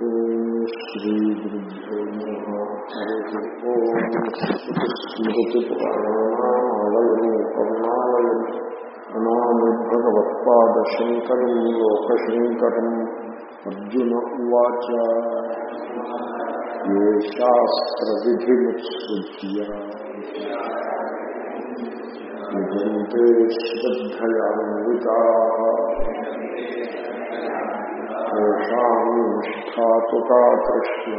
श्रीगुरुभ्यो नमः हरिः ओम् स्मृतिपुराणानामालयम् करुणालयम् अनामभगवत्पादशङ्करम् लोकशङ्करम् अर्जुन उवाच ये शास्त्रविधिमुत्सृज्य निजन्ते श्रद्धयान्विताः తేషాం నిష్ఠాతు కృష్ణ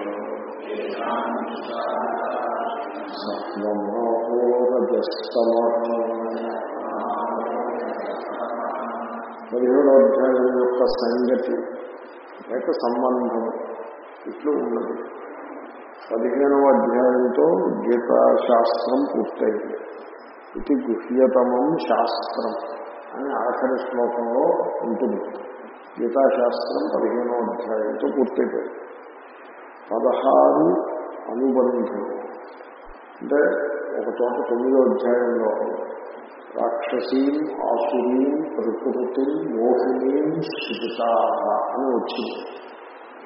అధ్యాయం యొక్క సంగతి లేక సంబంధం ఇట్లు ఉన్నది పదిహేనవ అధ్యాయంతో గీతా శాస్త్రం పూర్తయింది ఇది గుహ్యతమం శాస్త్రం అని ఆఖరి శ్లోకంలో ఉంటుంది గీతాశాస్త్రం పదిహేనో అధ్యాయంతో పూర్తయిపోయింది. పదహారు అనుబంధం. అంటే ఒక చోట తొమ్మిదో అధ్యాయంలో రాక్షసీం ఆసురీం ప్రకృతి మోహినీం శిబితా అని వచ్చింది.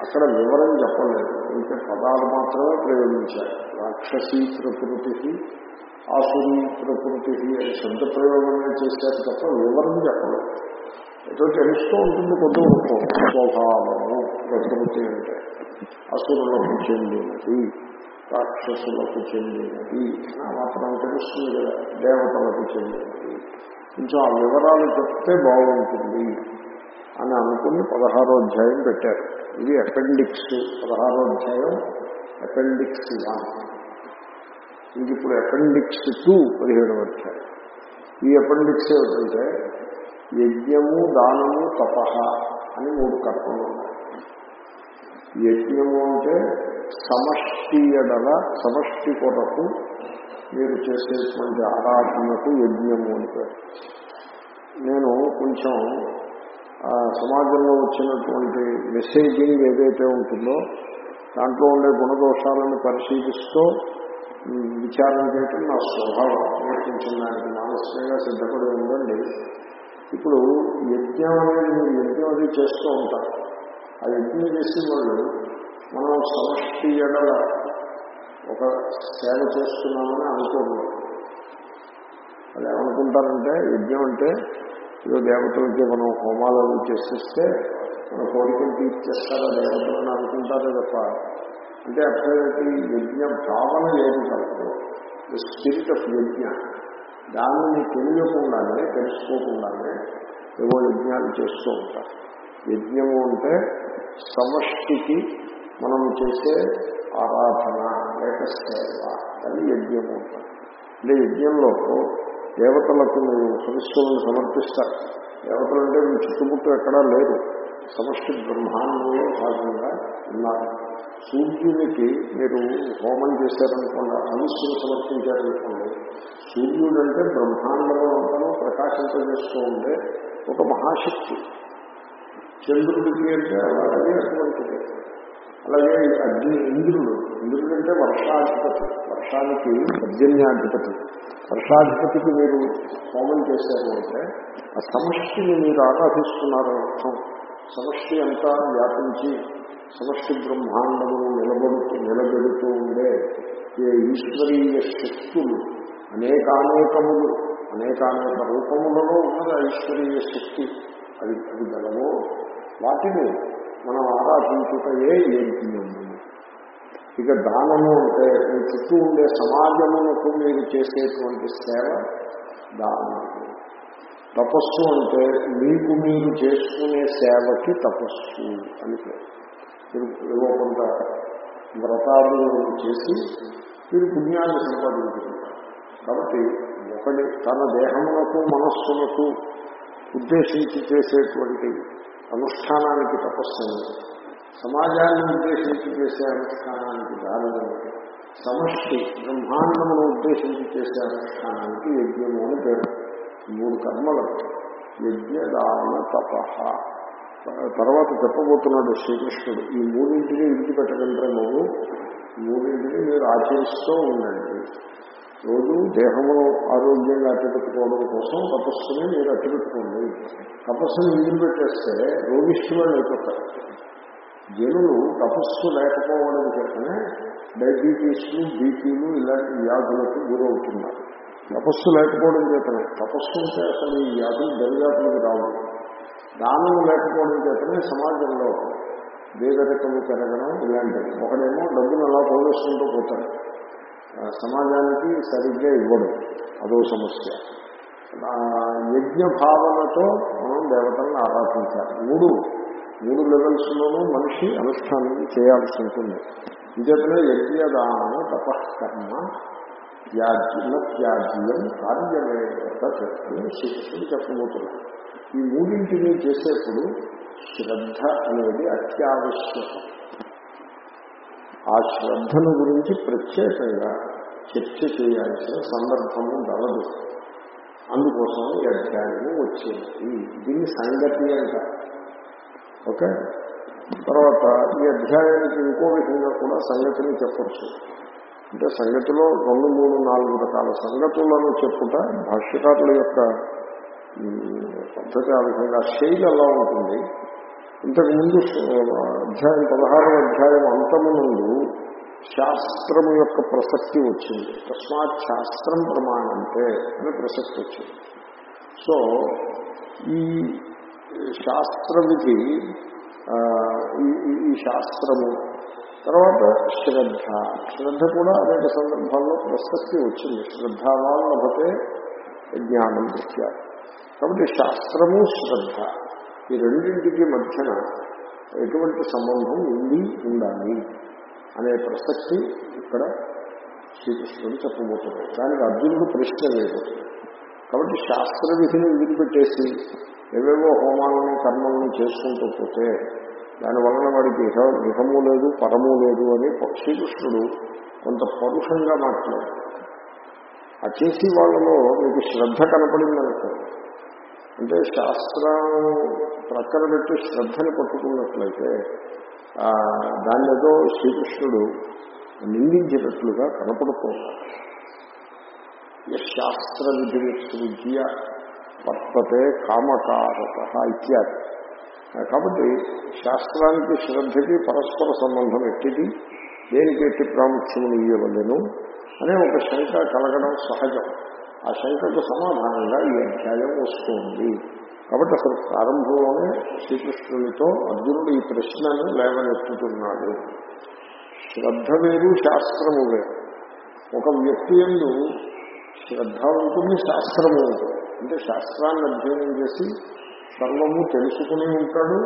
అక్కడ వివరం చెప్పలేదు. ఇంకా పదాలు మాత్రమే ప్రయోగించారు. రాక్షసీ ప్రకృతి ఆసురీ ప్రకృతి అని శబ్ద ప్రయోగమే చేశారు తప్ప వివరం చెప్పలేదు. ఏదో తెలుస్తూ ఉంటుంది కొద్ది స్వభావము ప్రకృతి అంటే అసురులకు చెందినది రాక్షసులకు చెందినది. మాత్రం తెలుస్తుంది కదా దేవతలకు చెందినది. కొంచెం ఆ వివరాలు చెప్తే బాగుంటుంది అని అనుకుని పదహారో అధ్యాయం పెట్టారు. ఇది అపెండిక్స్. పదహారో అధ్యాయం అపెండిక్స్ వన్. ఇది ఇప్పుడు అపెండిక్స్ టూ పదిహేడు అధ్యాయం. ఈ అపెండిక్స్ ఏమిటంటే యజ్ఞము దానము తపహ అని మూడు కర్మలు ఉన్నాయి యజ్ఞము అంటే సమష్టి ఎడల సమష్టి కొరకు మీరు చేసేటువంటి ఆరాధనకు యజ్ఞము అని పేరు. నేను కొంచెం సమాజంలో వచ్చినటువంటి మెసేజింగ్ ఏదైతే ఉంటుందో దాంట్లో ఉండే గుణదోషాలను పరిశీలిస్తూ విచారణ చేయటం నా స్వభావం. నేను కొంచెం దానికి మానసికంగా సిద్ధపడి ఉందండి ఇప్పుడు యజ్ఞం అనేది మీరు యజ్ఞం అది చేస్తూ ఉంటారు ఆ యజ్ఞం చేసే వాళ్ళు మనం సమష్టి ఎడల ఒక సేవ చేస్తున్నామని అనుకోకూడదు అది ఏమనుకుంటారంటే యజ్ఞం అంటే ఏదో దేవతలకి మనం హోమాలను అవి చేసిస్తే మన కోరికలు తీర్చేస్తారా అని అనుకుంటారే తప్ప అంటే అర్థమేంటి యజ్ఞ భావన లేదు కలదు ద స్పిరిట్ ఆఫ్ యజ్ఞ. దానిని తెలియకుండానే తెలుసుకోకుండానే ఏవో యజ్ఞాలు చేస్తూ ఉంటారు. యజ్ఞము అంటే సమష్టికి మనం చేసే ఆరాధన లేక సేవ అది యజ్ఞము అంటారు. అంటే యజ్ఞంలో దేవతలకు మీరు సమస్యలను సమర్పిస్తారు. దేవతలు అంటే మీ చుట్టుముట్టు ఎక్కడా లేరు. సమష్టి బ్రహ్మాండంలో భాగంగా ఉన్నారు. సూర్యునికి మీరు హోమం చేశారనుకోండి హవిస్సును సమర్పించారనుకోండి సూర్యుడు అంటే బ్రహ్మాండంలో అంతలో ప్రకాశింపజేస్తూ ఉండే ఒక మహాశక్తి. చంద్రుడికి అంటే అలాగే అటువంటిది. అలాగే అగ్ని ఇంద్రుడు ఇంద్రుడు అంటే వర్షాధిపతి. వర్షానికి పర్జన్యాధిపతి. వర్షాధిపతికి మీరు హోమం చేశారు అంటే ఆ సమష్టిని మీరు ఆరాధిస్తున్నారు అర్థం. సమష్టి అంతా వ్యాపించి సమష్టి బ్రహ్మాండము నిలబడుతూ నిలబెడుతూ ఉండే ఏ ఈశ్వరీయ శక్తులు అనేకానేకములు. అనేకానేక రూపములలో ఉన్నది ఐశ్వర్య శక్తి? అది అది గలవో వాటిని మనం ఆరాధించుటయే యజ్ఞము ఇక దానము అంటే మీ చుట్టూ ఉండే సమాజమునకు మీరు చేసేటువంటి సేవ దానము. తపస్సు అంటే మీకు మీరు చేసుకునే సేవకి తపస్సు అని పేరు. ఏవో కొంత వ్రతాలు చేసి మీరు పుణ్యాన్ని సంపాదించుకుంటారు. కాబట్టి ఒకటి తన దేహములకు మనస్సులకు ఉద్దేశించి చేసేటువంటి అనుష్ఠానానికి తపస్సుని సమాజాన్ని ఉద్దేశించి చేసే అనుష్ఠానానికి దారుణం సమష్టి బ్రహ్మాండమును ఉద్దేశించి చేసే అనుష్ఠానానికి యజ్ఞము అని పేరు. మూడు కర్మలు యజ్ఞదాన తపహ తర్వాత చెప్పబోతున్నాడు శ్రీకృష్ణుడు. ఈ మూడింటిని పెట్టగలరా నువ్వు? మూడింటిని మీరు ఆచరిస్తూ ఉండండి. రోజు దేహము ఆరోగ్యంగా అట్టపెట్టుకోవడం కోసం తపస్సుని మీరు అట్టపెట్టుకోండి. తపస్సుని పెట్టేస్తే రోగిష్ఠులను అయిపోతారు. జనులు తపస్సు లేకపోవడం చేతనే డయాబెటీస్లు బీపీలు ఇలాంటి వ్యాధులకు గురవుతున్నారు. తపస్సు లేకపోవడం చేతనే. తపస్సు ఉంటే అసలు ఈ వ్యాధులు దరిదాపులకు రావు. దానం లేకపోవడం చేతనే సమాజంలో పేదరికము పెరగడం ఇలాంటివి. ఒకడేమో డబ్బును అలా పోగేసుకుంటూ పోతాడు. సమాజానికి సరిగ్గా ఇవ్వడం. అదో సమస్య. యజ్ఞ భావనతో మనం దేవతలను ఆరాధించాలి. మూడు మూడు లెవెల్స్లోనూ మనిషి అనుష్ఠానం చేయాల్సి ఉంటుంది. ఇంచేతనే యజ్ఞదానము తపస్కర్మ త్యాజ్యం త్యాజ్యం కార్యమే అని శిక్షణ చెప్పబోతున్నాడు ఈ మూడింటిని చేసేప్పుడు శ్రద్ధ అనేది అత్యావశ్యకం. ఆ శ్రద్ధను గురించి ప్రత్యేకంగా చర్చ చేయాల్సిన సందర్భము గలదు అందుకోసం ఈ అధ్యాయము వచ్చింది. దీన్ని సంగతి అంట. ఓకే? తర్వాత ఈ అధ్యాయానికి ఇంకో విధంగా కూడా సంగతిని చెప్పచ్చు. అంటే సంగతిలో రెండు మూడు నాలుగు రకాల సంగతులను చెప్పుట భాష్యకారుల యొక్క పద్ధతి ఆ విధంగా శైలి ఎలా ఉంటుంది. ఇంతకుముందు అధ్యాయం పదహారవ అధ్యాయం అంతము శాస్త్రము యొక్క ప్రసక్తి వచ్చింది. తస్మాత్ శాస్త్రం ప్రమాణంటే అని ప్రసక్తి వచ్చింది. సో ఈ శాస్త్ర విధి ఈ- ఈ శాస్త్రము తర్వాత శ్రద్ధ. శ్రద్ధ కూడా అనేక సందర్భాల్లో ప్రసక్తి వచ్చింది. శ్రద్ధావాన్ లభతే జ్ఞానం ఇత్యాది కాబట్టి శాస్త్రము శ్రద్ధ ఈ రెండింటికి మధ్యన ఎటువంటి సంబంధం ఉంది ఉండాలి అనే ప్రసక్తి ఇక్కడ శ్రీకృష్ణుడు చెప్పబోతున్నాడు. దానికి అర్జునుడు ప్రశ్న లేదు. కాబట్టి శాస్త్ర విధిని వదిలిపెట్టేసి ఏవేవో హోమాలను కర్మలను చేసుకుంటూ పోతే దానివలన వాడికి ఇహ ఇహము లేదు పరము లేదు అని శ్రీకృష్ణుడు కొంత పరుషంగా మాట్లాడు ఆ చేసి వాళ్ళలో మీకు శ్రద్ధ కనపడిందనుకో అంటే శాస్త్రం ప్రక్కన పెట్టి శ్రద్ధని పట్టుకున్నట్లయితే ఆ, దాన్ని ఏదో శ్రీకృష్ణుడు నిందించినట్లుగా కనపడుతున్నాడు శాస్త్ర విధి సృజ్య వర్తతే కామకారత ఇత్యాది. కాబట్టి శాస్త్రానికి శ్రద్ధకి పరస్పర సంబంధం ఎట్టిది? దేనికి ఎట్టి ప్రాముఖ్యమును ఇవ్వలేను అనే ఒక శంక కలగడం సహజం. ఆ శంకకు సమాధానంగా ఈ అధ్యాయం వస్తుంది. కాబట్టి అసలు ప్రారంభంలోనే శ్రీకృష్ణునితో అర్జునుడు ఈ ప్రశ్నను లేవనెత్తుతున్నాడు. శ్రద్ధ వేరు శాస్త్రము వేరు. ఒక వ్యక్తి ఎందు శ్రద్ధ ఉంటుంది శాస్త్రము ఉంటుంది. అంటే శాస్త్రాన్ని అధ్యయనం చేసి సర్వము తెలుసుకుని ఉంటాడు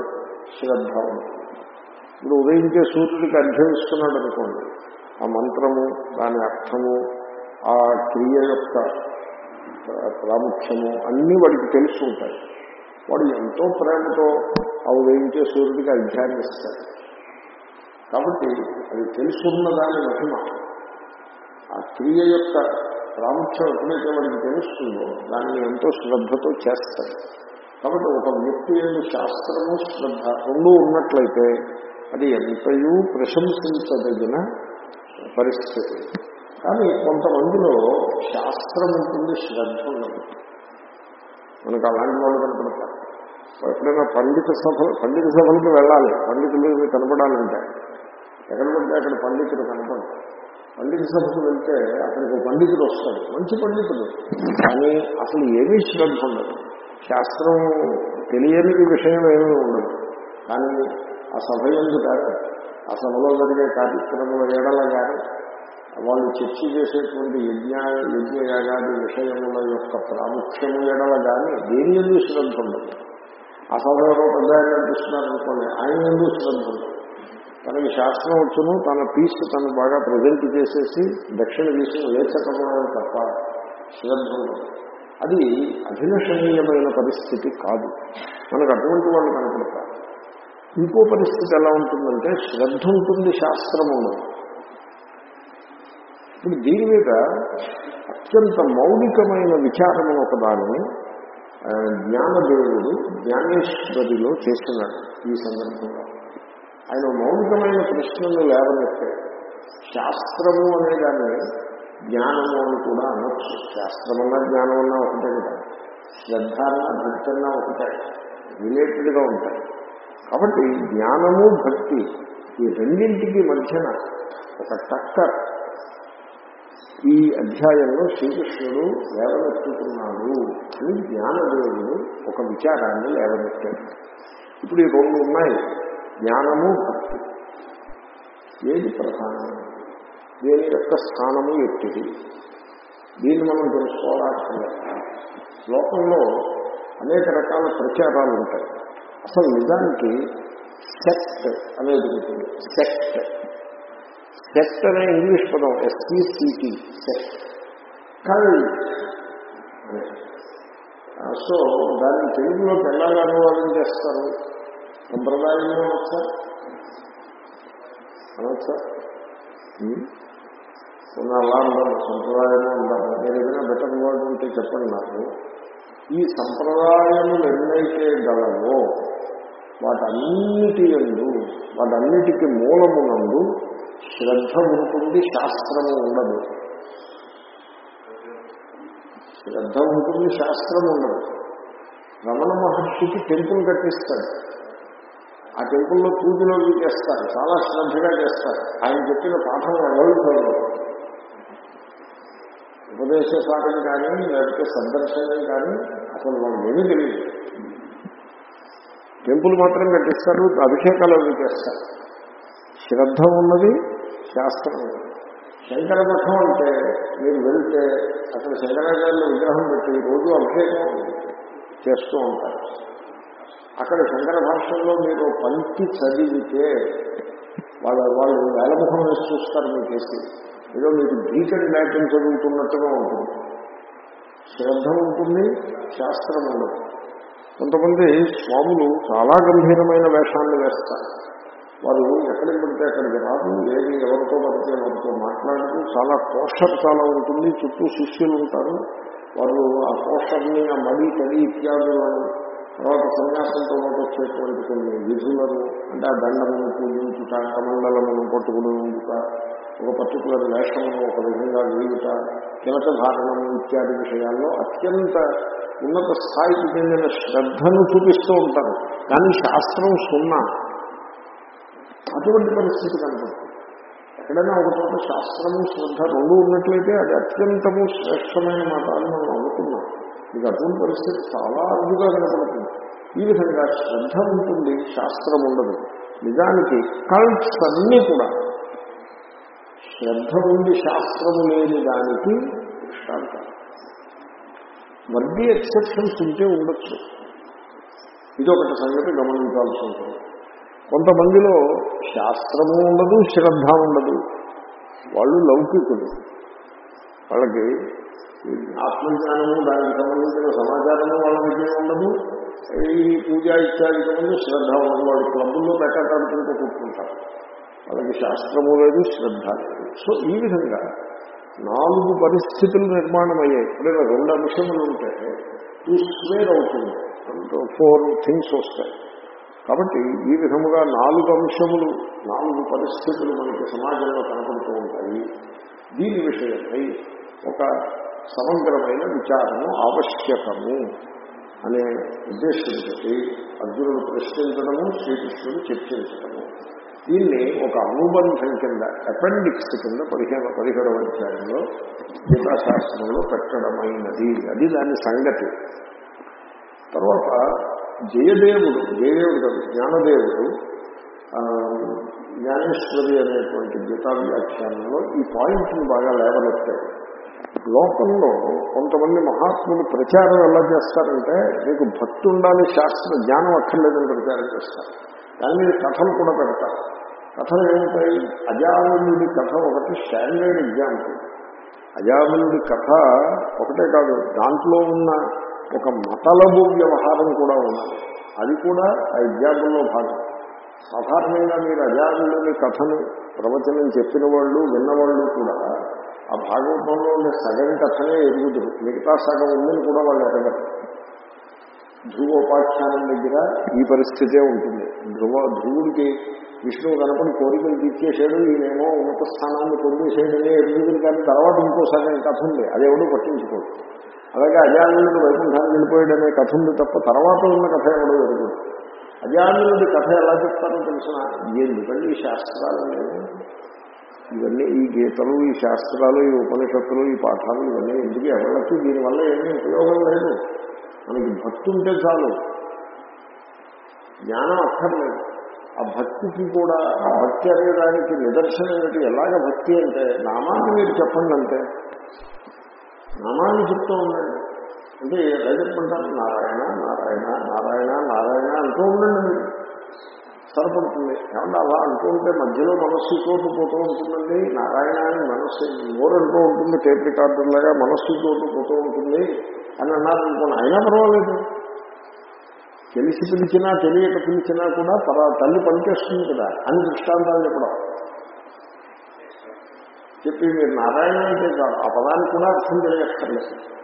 శ్రద్ధ ఉంటుంది. ఇప్పుడు ఉదయించే సూర్యుడికి అధ్యయనిస్తున్నాడు అనుకోండి. ఆ మంత్రము దాని అర్థము ఆ క్రియ యొక్క ప్రాముఖ్యము. అన్నీ వాడికి తెలుసు ఉంటాయి. వాడు ఎంతో ప్రేమతో ఆ ఉదయించే సూర్యుడికి అధ్యానిస్తాడు కాబట్టి అది తెలుసుకున్న దాని మహిమ. ఆ క్రియ యొక్క ప్రాముఖ్యం ఎప్పుడైతే వాడికి తెలుస్తుందో దాన్ని ఎంతో శ్రద్ధతో చేస్తాడు. కాబట్టి ఒక వ్యక్తి ఏమి శాస్త్రము శ్రద్ధ రెండూ ఉన్నట్లయితే అది ఎంతయూ ప్రశంసించదగిన పరిస్థితి. కానీ కొంతమందిలో శాస్త్రం ఉంటుంది శ్రద్ధ ఉండదు. మనకు అలాంటి వాళ్ళు కనపడతారు. ఎప్పుడైనా పండిత సభలు పండిత సభలకు వెళ్ళాలి. పండితులు కనపడాలంటే ఎక్కడ పడితే అక్కడ పండితులు కనపడతారు పండిత సభకు వెళ్తే అక్కడికి పండితులు పండితుడు వస్తాడు. మంచి పండితుడు. కానీ అసలు ఏమీ శ్రద్ధ ఉండదు. శాస్త్రం తెలియని విషయం ఏమీ ఉండదు. కానీ ఆ సభ ఎందుకు ఆ సభలో జరిగే కార్యక్రమం ఏడల కానీ వాళ్ళు చర్చ చేసేటువంటి యజ్ఞ యజ్ఞయాగాది విషయముల యొక్క ప్రాముఖ్యము ఎడల కానీ దేని ఎందు శ్రద్ధ ఉండదు అసలు పెద్ద ఆయన నడిపిస్తున్నారనుకోండి ఆయన ఎందు శ్రద్ధ ఉండదు తనకి శాస్త్రం వచ్చును తన పీస్ తను బాగా ప్రజెంట్ చేసేసి దక్షిణ దేశం లేచకపోవడం తప్ప శ్రద్ధ ఉండదు అది అభిలషణీయమైన పరిస్థితి కాదు. మనకు అటువంటి వాళ్ళు కనపడతారు. ఇంకో పరిస్థితి ఎలా ఉంటుందంటే శ్రద్ధ ఉంటుంది శాస్త్రం ఉండదు ఇప్పుడు దీని మీద అత్యంత మౌలికమైన విచారము ఒక జ్ఞానదేవుడు జ్ఞానేశ్వరిలో చేస్తున్నాడు ఈ సందర్భంగా. ఆయన మౌలికమైన ప్రశ్నలు లేవనెత్తాడు. శాస్త్రము అనే దాన్ని జ్ఞానము అని కూడా అనొచ్చు. శాస్త్రమన్నా జ్ఞానమన్నా ఒకటే కదా. శ్రద్ధ అన్నా భక్తి అన్నా ఒకటే. రిలేటెడ్గా ఉంటాయి. కాబట్టి జ్ఞానము భక్తి ఈ రెండింటికి మధ్యన ఒక టక్కర్ ఈ అధ్యాయంలో శ్రీకృష్ణుడు లేవనెత్తుతున్నాడు అని జ్ఞానదేవుడు ఒక విచారాన్ని లేవనెత్తాడు. ఇప్పుడు ఈ రెండు ఉన్నాయి. జ్ఞానము భక్తి. ఏది ప్రధానం దేని యొక్క స్థానము ఎట్టిది? దీన్ని మనం తెలుసుకోవాల్సిందే. లోకంలో అనేక రకాల ప్రచారాలు ఉంటాయి. అసలు నిజానికి సెక్ట్ అనేది ఉంటుంది సెక్ట్ సెట్ అనే ఇంగ్లీష్ పదం ఎస్పీసీటీ సెక్ట్ కానీ సో దాన్ని తెలుగులోకి ఎలాగా అనువాదం చేస్తారు. సంప్రదాయంలో వచ్చా? అనొచ్చా? కొన్ని అలా ఉండదు సంప్రదాయంలో ఉండాలి నేను ఏదైనా బెటర్ వర్డ్ ఉంటే చెప్పండి నాకు ఈ సంప్రదాయములు ఎన్నైతే గలవో వాటన్నిటి ఎందు వాటన్నిటికీ మూలమునందు శ్రద్ధ ఉంటుంది శాస్త్రము ఉండదు. శ్రద్ధ ఉంటుంది శాస్త్రం ఉండదు. రమణ మహర్షికి టెంపుల్ కట్టిస్తాడు. ఆ టెంపుల్లో పూజలు చేస్తారు. చాలా శ్రద్ధగా చేస్తారు. ఆయన చెప్పిన పాఠం ఎవరు ఉపదేశ పాఠం కానీ లేకపోతే సందర్శనం కానీ అసలు వాళ్ళు ఏమీ తెలియదు. టెంపుల్ మాత్రం కట్టిస్తారు అభిషేకాలు అవి చేస్తారు. శ్రద్ధ ఉన్నది శాస్త్రం ఉన్నది. శంకర మఠం అంటే మీరు వెళ్తే అక్కడ శంకరాచార్యుల విగ్రహం పెట్టి రోజు అభిషేకం చేస్తూ ఉంటారు. అక్కడ శంకర భాషల్లో మీరు పంక్తి చదివితే వాళ్ళ వాళ్ళు వేలముఖం వేసి చూస్తారు మీ చేసి. ఏదో మీకు గీకటి మ్యాటింగ్ చదువుతున్నట్టుగా ఉంటుంది. శ్రద్ధ ఉంటుంది శాస్త్రం ఉండదు. కొంతమంది స్వాములు చాలా గంభీరమైన వేషాన్ని వేస్తారు. వారు ఎక్కడికి పడితే అక్కడికి రాదు ఏది ఎవరితో పడితే వారితో మాట్లాడుతూ చాలా పోషర్ చాలా ఉంటుంది చుట్టూ శిష్యులు ఉంటారు. వారు ఆ పోషర్ని ఆ మడి తడి ఇత్యాదులను తర్వాత సన్యాసంతో పాటు వచ్చేటువంటి కొన్ని విధులను అంటే ఆ దండమును పూజించుట కమండలమును పట్టుకుని ఉండుట ఒక పర్టికులర్ వేషమును ఒక విధంగా వేయుట కిలక ధారణము ఇత్యాది విషయాల్లో అత్యంత ఉన్నత స్థాయికి చెందిన శ్రద్ధను చూపిస్తూ ఉంటారు. కానీ శాస్త్రం సున్నా. అటువంటి పరిస్థితి కనపడుతుంది ఎక్కడైనా ఒక చోట శాస్త్రము శ్రద్ధ రెండు ఉన్నట్లయితే అది అత్యంతము శ్రేష్టమైన మాట అని మనం అనుకున్నాం. ఇది అటువంటి పరిస్థితి చాలా అరుదుగా కనపడుతుంది ఈ విధంగా శ్రద్ధ ఉంటుంది శాస్త్రం ఉండదు. నిజానికి కల్ట్స్ అన్నీ కూడా శ్రద్ధ ఉండి శాస్త్రము లేని దానికి దృష్టాంతం. వడ్డీ ఎక్సెప్షన్స్ ఉంటే ఉండొచ్చు. ఇదొకటి సంగతి గమనించాల్సి ఉంటుంది. కొంతమందిలో శాస్త్రము ఉండదు శ్రద్ధ ఉండదు. వాళ్ళు లౌకికులు. వాళ్ళకి ఈ ఆత్మజ్ఞానము దానికి సంబంధించిన సమాచారము వాళ్ళకి ఉండదు. ఈ పూజ ఇత్యాదికి ముందు శ్రద్ధ ఉండదు. వాళ్ళు క్లబ్బుల్లో పెట్టాడుకుంటూ కూర్చుంటారు. వాళ్ళకి శాస్త్రము లేదు శ్రద్ధ లేదు. సో ఈ విధంగా నాలుగు పరిస్థితులు నిర్మాణం అయ్యాయి ఎప్పుడైనా రెండు అంశములు ఉంటే టూ స్క్వేర్ అవుతుంది. ఫోర్ థింగ్స్ వస్తాయి. కాబట్టి ఈ విధముగా నాలుగు అంశములు నాలుగు పరిస్థితులు మనకి సమాజంలో కనపడుతూ ఉంటాయి. దీని విషయమై ఒక సమగ్రమైన విచారము ఆవశ్యకము అనే ఉద్దేశంతో అర్జునుడు ప్రశ్నించడము శ్రీకృష్ణుడు చర్చించడము. దీన్ని ఒక అనుబంధం కింద అపెండిక్స్ కింద పదిహేను పదిహేడవ అధ్యాయంలో గీతాశాస్త్రంలో పెట్టడమైనది. అది దాని సంగతి. తర్వాత జయదేవుడు జయదేవుడు కాదు జ్ఞానదేవుడు జ్ఞానేశ్వరి అనేటువంటి గీతా వ్యాఖ్యానంలో ఈ పాయింట్ని బాగా లేవనెత్తాడు లోకంలో కొంతమంది మహాత్ములు ప్రచారం ఎలా చేస్తారంటే మీకు భక్తి ఉండాలి శాస్త్ర జ్ఞానం అక్కర్లేదని ప్రచారం చేస్తారు. దాని మీద కథలు కూడా పెడతారు. కథలు ఏమిటాయి అజామినుడి కథ ఒకటి స్టాండర్డ్ ఎగ్జాంపుల్. అజామినుడి కథ ఒకటే కాదు దాంట్లో ఉన్న ఒక మతలబు వ్యవహారం కూడా ఉన్నది అది కూడా ఆ ఎగ్జాంపుల్లో భాగం. సాధారణంగా మీరు అజామినుడి కథను ప్రవచనం చెప్పిన వాళ్ళు విన్నవాళ్ళు కూడా ఆ భాగవతంలో ఉండే సగం కథనే ఎరుగుదురు మిగతా సగం ఉందని కూడా వాళ్ళు ఎరగరు. ధ్రువోపాఖ్యానం దగ్గర ఈ పరిస్థితే ఉంటుంది. ధ్రువ ధ్రువుడికి విష్ణువు కనపడి కోరికలు తీర్చేసాడు ఈయనేమో ఉన్నత స్థానాన్ని పొందేసేయడమే ఎరుగుదురు కానీ తర్వాత ఇంకో సగం కథ ఉంది. అదేవడూ పట్టించుకోడు. అలాగే అజానుడు వైకుంఠానికి వెళ్ళిపోయాడనే కథ ఉంది తప్ప తర్వాత ఉన్న కథ ఎవడో ఎరుగుడు అజామినుడి కథ ఎలా చెప్తారో తెలిసిన ఎందుకండి ఈ శాస్త్రాలు? ఇవన్నీ ఈ గీతలు ఈ శాస్త్రాలు ఈ ఉపనిషత్తులు ఈ పాఠాలు ఇవన్నీ ఎందుకు ఎవరికి దీనివల్ల ఏమీ ఉపయోగం లేదు? మనకి భక్తి ఉంటే చాలు. జ్ఞానం అక్కర్లేదు. ఆ భక్తికి కూడా ఆ భక్తి అనేదానికి నిదర్శనం ఏమిటి? ఎలాగ భక్తి అంటే నామాన్ని మీరు చెప్పండి అంటే. నామాన్ని చెప్తూ ఉండండి. అంటే ఎలా చెప్పుకుంటారు నారాయణ నారాయణ నారాయణ నారాయణ అంటూ ఉండండి మీరు. సరిపడుతుంది. ఏమన్నా అలా అంటూ ఉంటే మధ్యలో మనస్సు చోటు పోతూ ఉంటుందండి. నారాయణ అని మనస్సు నోరు అంటూ ఉంటుంది టేప్ రికార్డర్ లాగా మనస్సు చోటు పోతూ ఉంటుంది అని అన్నారు అనుకోండి అయినా పర్వాలేదు. తెలిసి పిలిచినా తెలియక పిలిచినా కూడా పర తల్లి పనిచేస్తుంది కదా అని దృష్టాంతాలు చెప్పడం. చెప్పి మీరు నారాయణ అంటే కాదు ఆ పదానికి కూడా అర్థం తెలియక్కర్లేదు.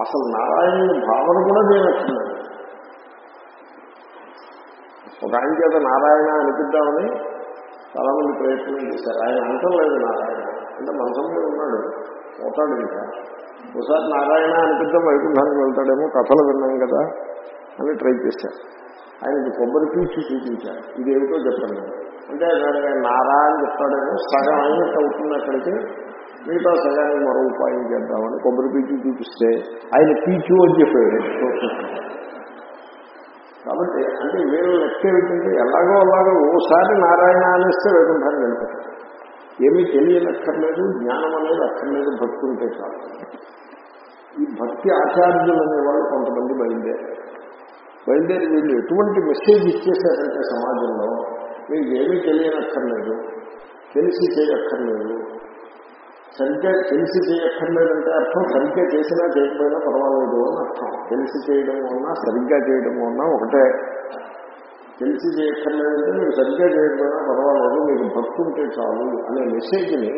అసలు నారాయణ భావన కూడా తెలియక్కర్లేదు. ఒక ఆయన చేత నారాయణ అనిపిద్దామని చాలా మంది ప్రయత్నం చేశారు. ఆయన అంటలేదు నారాయణ. అంటే మనసంలో ఉన్నాడు. పోతాడు ఇంకా. ఒకసారి నారాయణ అనిపిద్దాం వైకుంఠానికి వెళ్తాడేమో కథలు విన్నాం కదా అని ట్రై చేశారు. ఆయనకి కొబ్బరి పీచు చూపించారు. ఇదేమిటో చెప్పండి. అంటే దానికి నారా అని చెప్తాడేమో. సగం అయినట్టు అవుతుంది అక్కడికి. మిగతా సగానికి మరో ఉపాయం చేద్దామని కొబ్బరి పీచు చూపిస్తే ఆయన పీచు అని చెప్పాడు. కాబట్టి అంటే వీళ్ళు లెక్క ఏమిటంటే ఎలాగో అలాగో ఓసారి నారాయణ అనేస్తే వైకుంఠానికి వెళ్తారు ఏమీ తెలియనక్కర్లేదు జ్ఞానం అనేది అక్కర్లేదు భక్తి ఉంటే చాలు. ఈ భక్తి ఆచార్యులు అనేవాళ్ళు కొంతమంది బయలుదేరారు. బయలుదేరి వీళ్ళు ఎటువంటి మెసేజ్ ఇచ్చేసారంటే సమాజంలో? మీకు ఏమీ తెలియనక్కర్లేదు. తెలిసి చేయక్కర్లేదు. సరిగ్గా తెలిసి చేయక్కర్లేదంటే అర్థం సరిగ్గా చేసినా చేయకపోయినా పర్వాలేదు అని అర్థం. తెలిసి చేయడం వలన సరిగ్గా చేయడం వలన ఒకటే. తెలిసి చేయక్కర్లేదంటే మీరు సరిగ్గా చేయకపోయినా పర్వాలేదు మీకు భక్తుంటే ఉంటే చాలు అనే మెసేజ్ని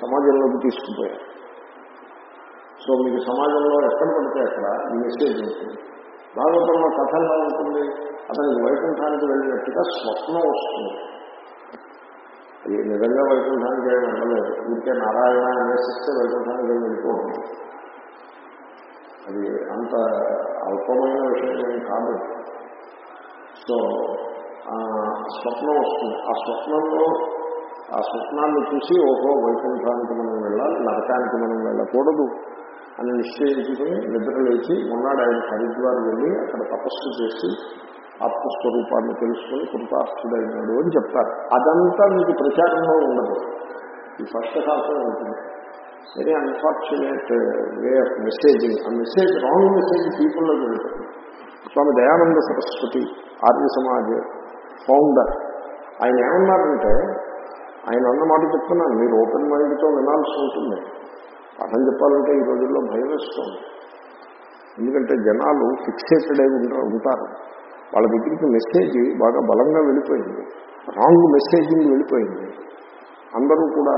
సమాజంలోకి తీసుకుపోయారు. సో మీకు సమాజంలో ఎక్కడ పడితే అక్కడ ఈ మెసేజ్ ఉంటుంది. భాగవతంలో కథ ఎలా ఉంటుంది అతనికి వైకుంఠానికి వెళ్ళినట్టుగా స్వప్నం వస్తుంది. అది నిజంగా వైకుంఠానికి ఏమి వెళ్ళలేదు ఇంకే నారాయణ అన్వేషిస్తే వైకుంఠానికి ఏమి వెళ్ళిపోతుంది అది అంత అల్పమైన విషయం ఏం కాదు. సో స్వప్నం వస్తుంది. ఆ స్వప్నంలో ఆ స్వప్నాన్ని చూసి ఓహో వైకుంఠానికి మనం వెళ్ళాలి నరకానికి మనం వెళ్ళకూడదు. అని నిశ్చయించుకుని నిద్ర లేచి మొన్నాడు ఆయన హరిద్వార్ వెళ్ళి అక్కడ తపస్సు చేసి ఆత్మస్వరూపాన్ని తెలుసుకుని కృతార్థుడైనాడు అని చెప్తారు. అదంతా మీకు ప్రచారంలో ఉండదు. ఈ ఫస్ట్ హాఫే ఉంటుంది. Very unfortunate way of messaging ఆ మెసేజ్ రాంగ్ మెసేజ్ పీపుల్లో ఉంటుంది స్వామి దయానంద సరస్వతి ఆర్య సమాజ్ ఫౌండర్ ఆయన ఏమన్నారంటే ఆయన అన్నమాట చెప్తున్నాను. మీరు ఓపెన్ మైండ్తో వినాల్సి ఉంటుంది. పాఠం చెప్పాలంటే ఈ రోజుల్లో భయం వేస్తుంది ఎందుకంటే జనాలు ఫిక్సేటెడ్ అయి ఉంటారు. వాళ్ళ దగ్గరికి మెసేజ్ బాగా బలంగా వెళ్ళిపోయింది. రాంగ్ మెసేజింగ్ వెళ్ళిపోయింది. అందరూ కూడా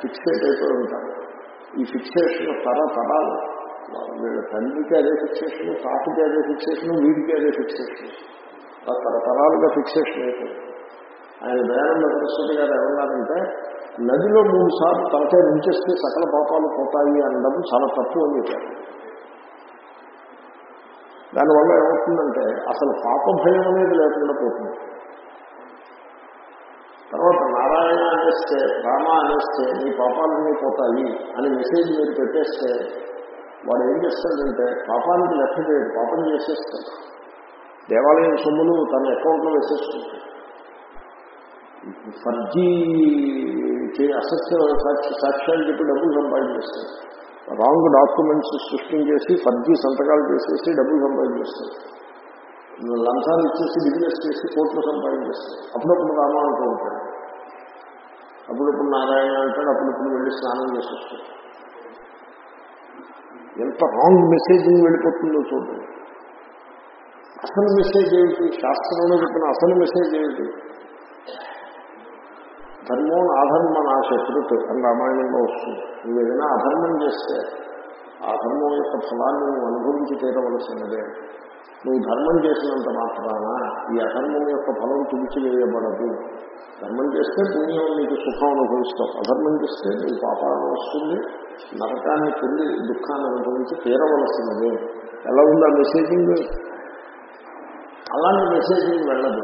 ఫిక్సేట్ అయిపోయి ఉంటారు. ఈ ఫిక్సేషన్ తరతరాలు వీళ్ళ తండ్రికి అదే ఫిక్సేషన్ తాతకి అదే ఫిక్సేషన్ వీడికి అదే ఫిక్సేషన్ తరతరాలుగా ఫిక్సేషన్ అయిపోయింది. ఆయన దయానంద సరస్వతి గారు ఏమన్నారంటే నదిలో మూడు సార్లు తలకాయ ముంచేస్తే సకల పాపాలు పోతాయి అనడం చాలా తప్పు అని చెప్పారు. దానివల్ల ఏమవుతుందంటే అసలు పాప భయం అనేది లేకుండా పోతుంది. తర్వాత నారాయణ అనేస్తే రామ అనేస్తే నీ పాపాలన్నీ పోతాయి అని మెసేజ్ మీరు పెట్టేస్తే వాడు ఏం చేస్తాడంటే పాపానికి లెక్క చేయడు పాపం చేసేస్తాడు. దేవాలయం సొమ్ములు తన అకౌంట్లో వేసేసుకుంటాడు. ఫర్జీ అసత్య సాక్షి సాక్ష్యాలు చెప్పి డబ్బులు సంపాదించేస్తారు. రాంగ్ డాక్యుమెంట్స్ సృష్టించేసి ఫర్జీ సంతకాలు చేసేసి డబ్బులు సంపాదించేస్తారు. లంచాలు ఇచ్చేసి బిజినెస్ చేసి కోట్లు సంపాదించేస్తారు. అప్పుడప్పుడు రామ అంటూ ఉంటాడు. అప్పుడప్పుడు నారాయణ అంటాడు అప్పుడప్పుడు వెళ్ళి స్నానం చేసేస్తాడు ఎంత రాంగ్ మెసేజింగ్ వెళ్ళిపోతుందో చూడండి. అసలు మెసేజ్ ఏమిటి శాస్త్రంలో చెప్పిన అసలు మెసేజ్ ఏమిటి ధర్మం అధర్మ నా శత్రుత్ అని రామాయణంలో వస్తుంది. నువ్వు ఏదైనా అధర్మం చేస్తే ఆ ధర్మం యొక్క ఫలాన్ని నువ్వు అనుభవించి తీరవలసినదే. నువ్వు ధర్మం చేసినంత మాత్రాన ఈ అధర్మం యొక్క ఫలం తుడిచివేయబడదు. ధర్మం చేస్తే పుణ్యం నీకు సుఖం అనుభవిస్తావు. అధర్మం చేస్తే నీకు పాపాలు వస్తుంది. నరకాన్ని పొంది దుఃఖాన్ని అనుభవించి తీరవలసినదే. ఎలా ఉంది ఆ మెసేజింగ్ అలాంటి మెసేజింగ్ వెళ్ళదు.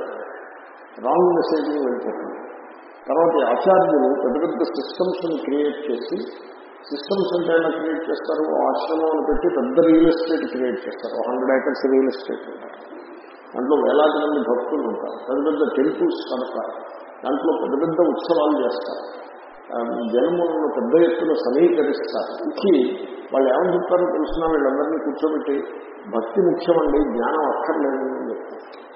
రాంగ్ మెసేజింగ్ వెళ్ళిపోతుంది తర్వాత ఆచార్యులు పెద్ద పెద్ద సిస్టమ్స్ని క్రియేట్ చేసి సిస్టమ్స్ అంటే క్రియేట్ చేస్తారు? ఆశ్రమాలు పెట్టి పెద్ద రియల్ ఎస్టేట్ క్రియేట్ చేస్తారు. హండ్రెడ్ ఏకర్స్ రియల్ ఎస్టేట్ ఉంటారు. దాంట్లో వేలాది మంది భక్తులు ఉంటారు. పెద్ద పెద్ద టెంపుల్స్ కడతారు. దాంట్లో పెద్ద పెద్ద ఉత్సవాలు చేస్తారు. ఆ, జనములను పెద్ద ఎత్తున సమీకరిస్తారు. ఇచ్చి వాళ్ళు ఏమని చెప్తారో తెలుసిన వీళ్ళందరినీ కూర్చోబెట్టి భక్తి ముఖ్యమండి జ్ఞానం అక్కర్లేదు అని చెప్తారు.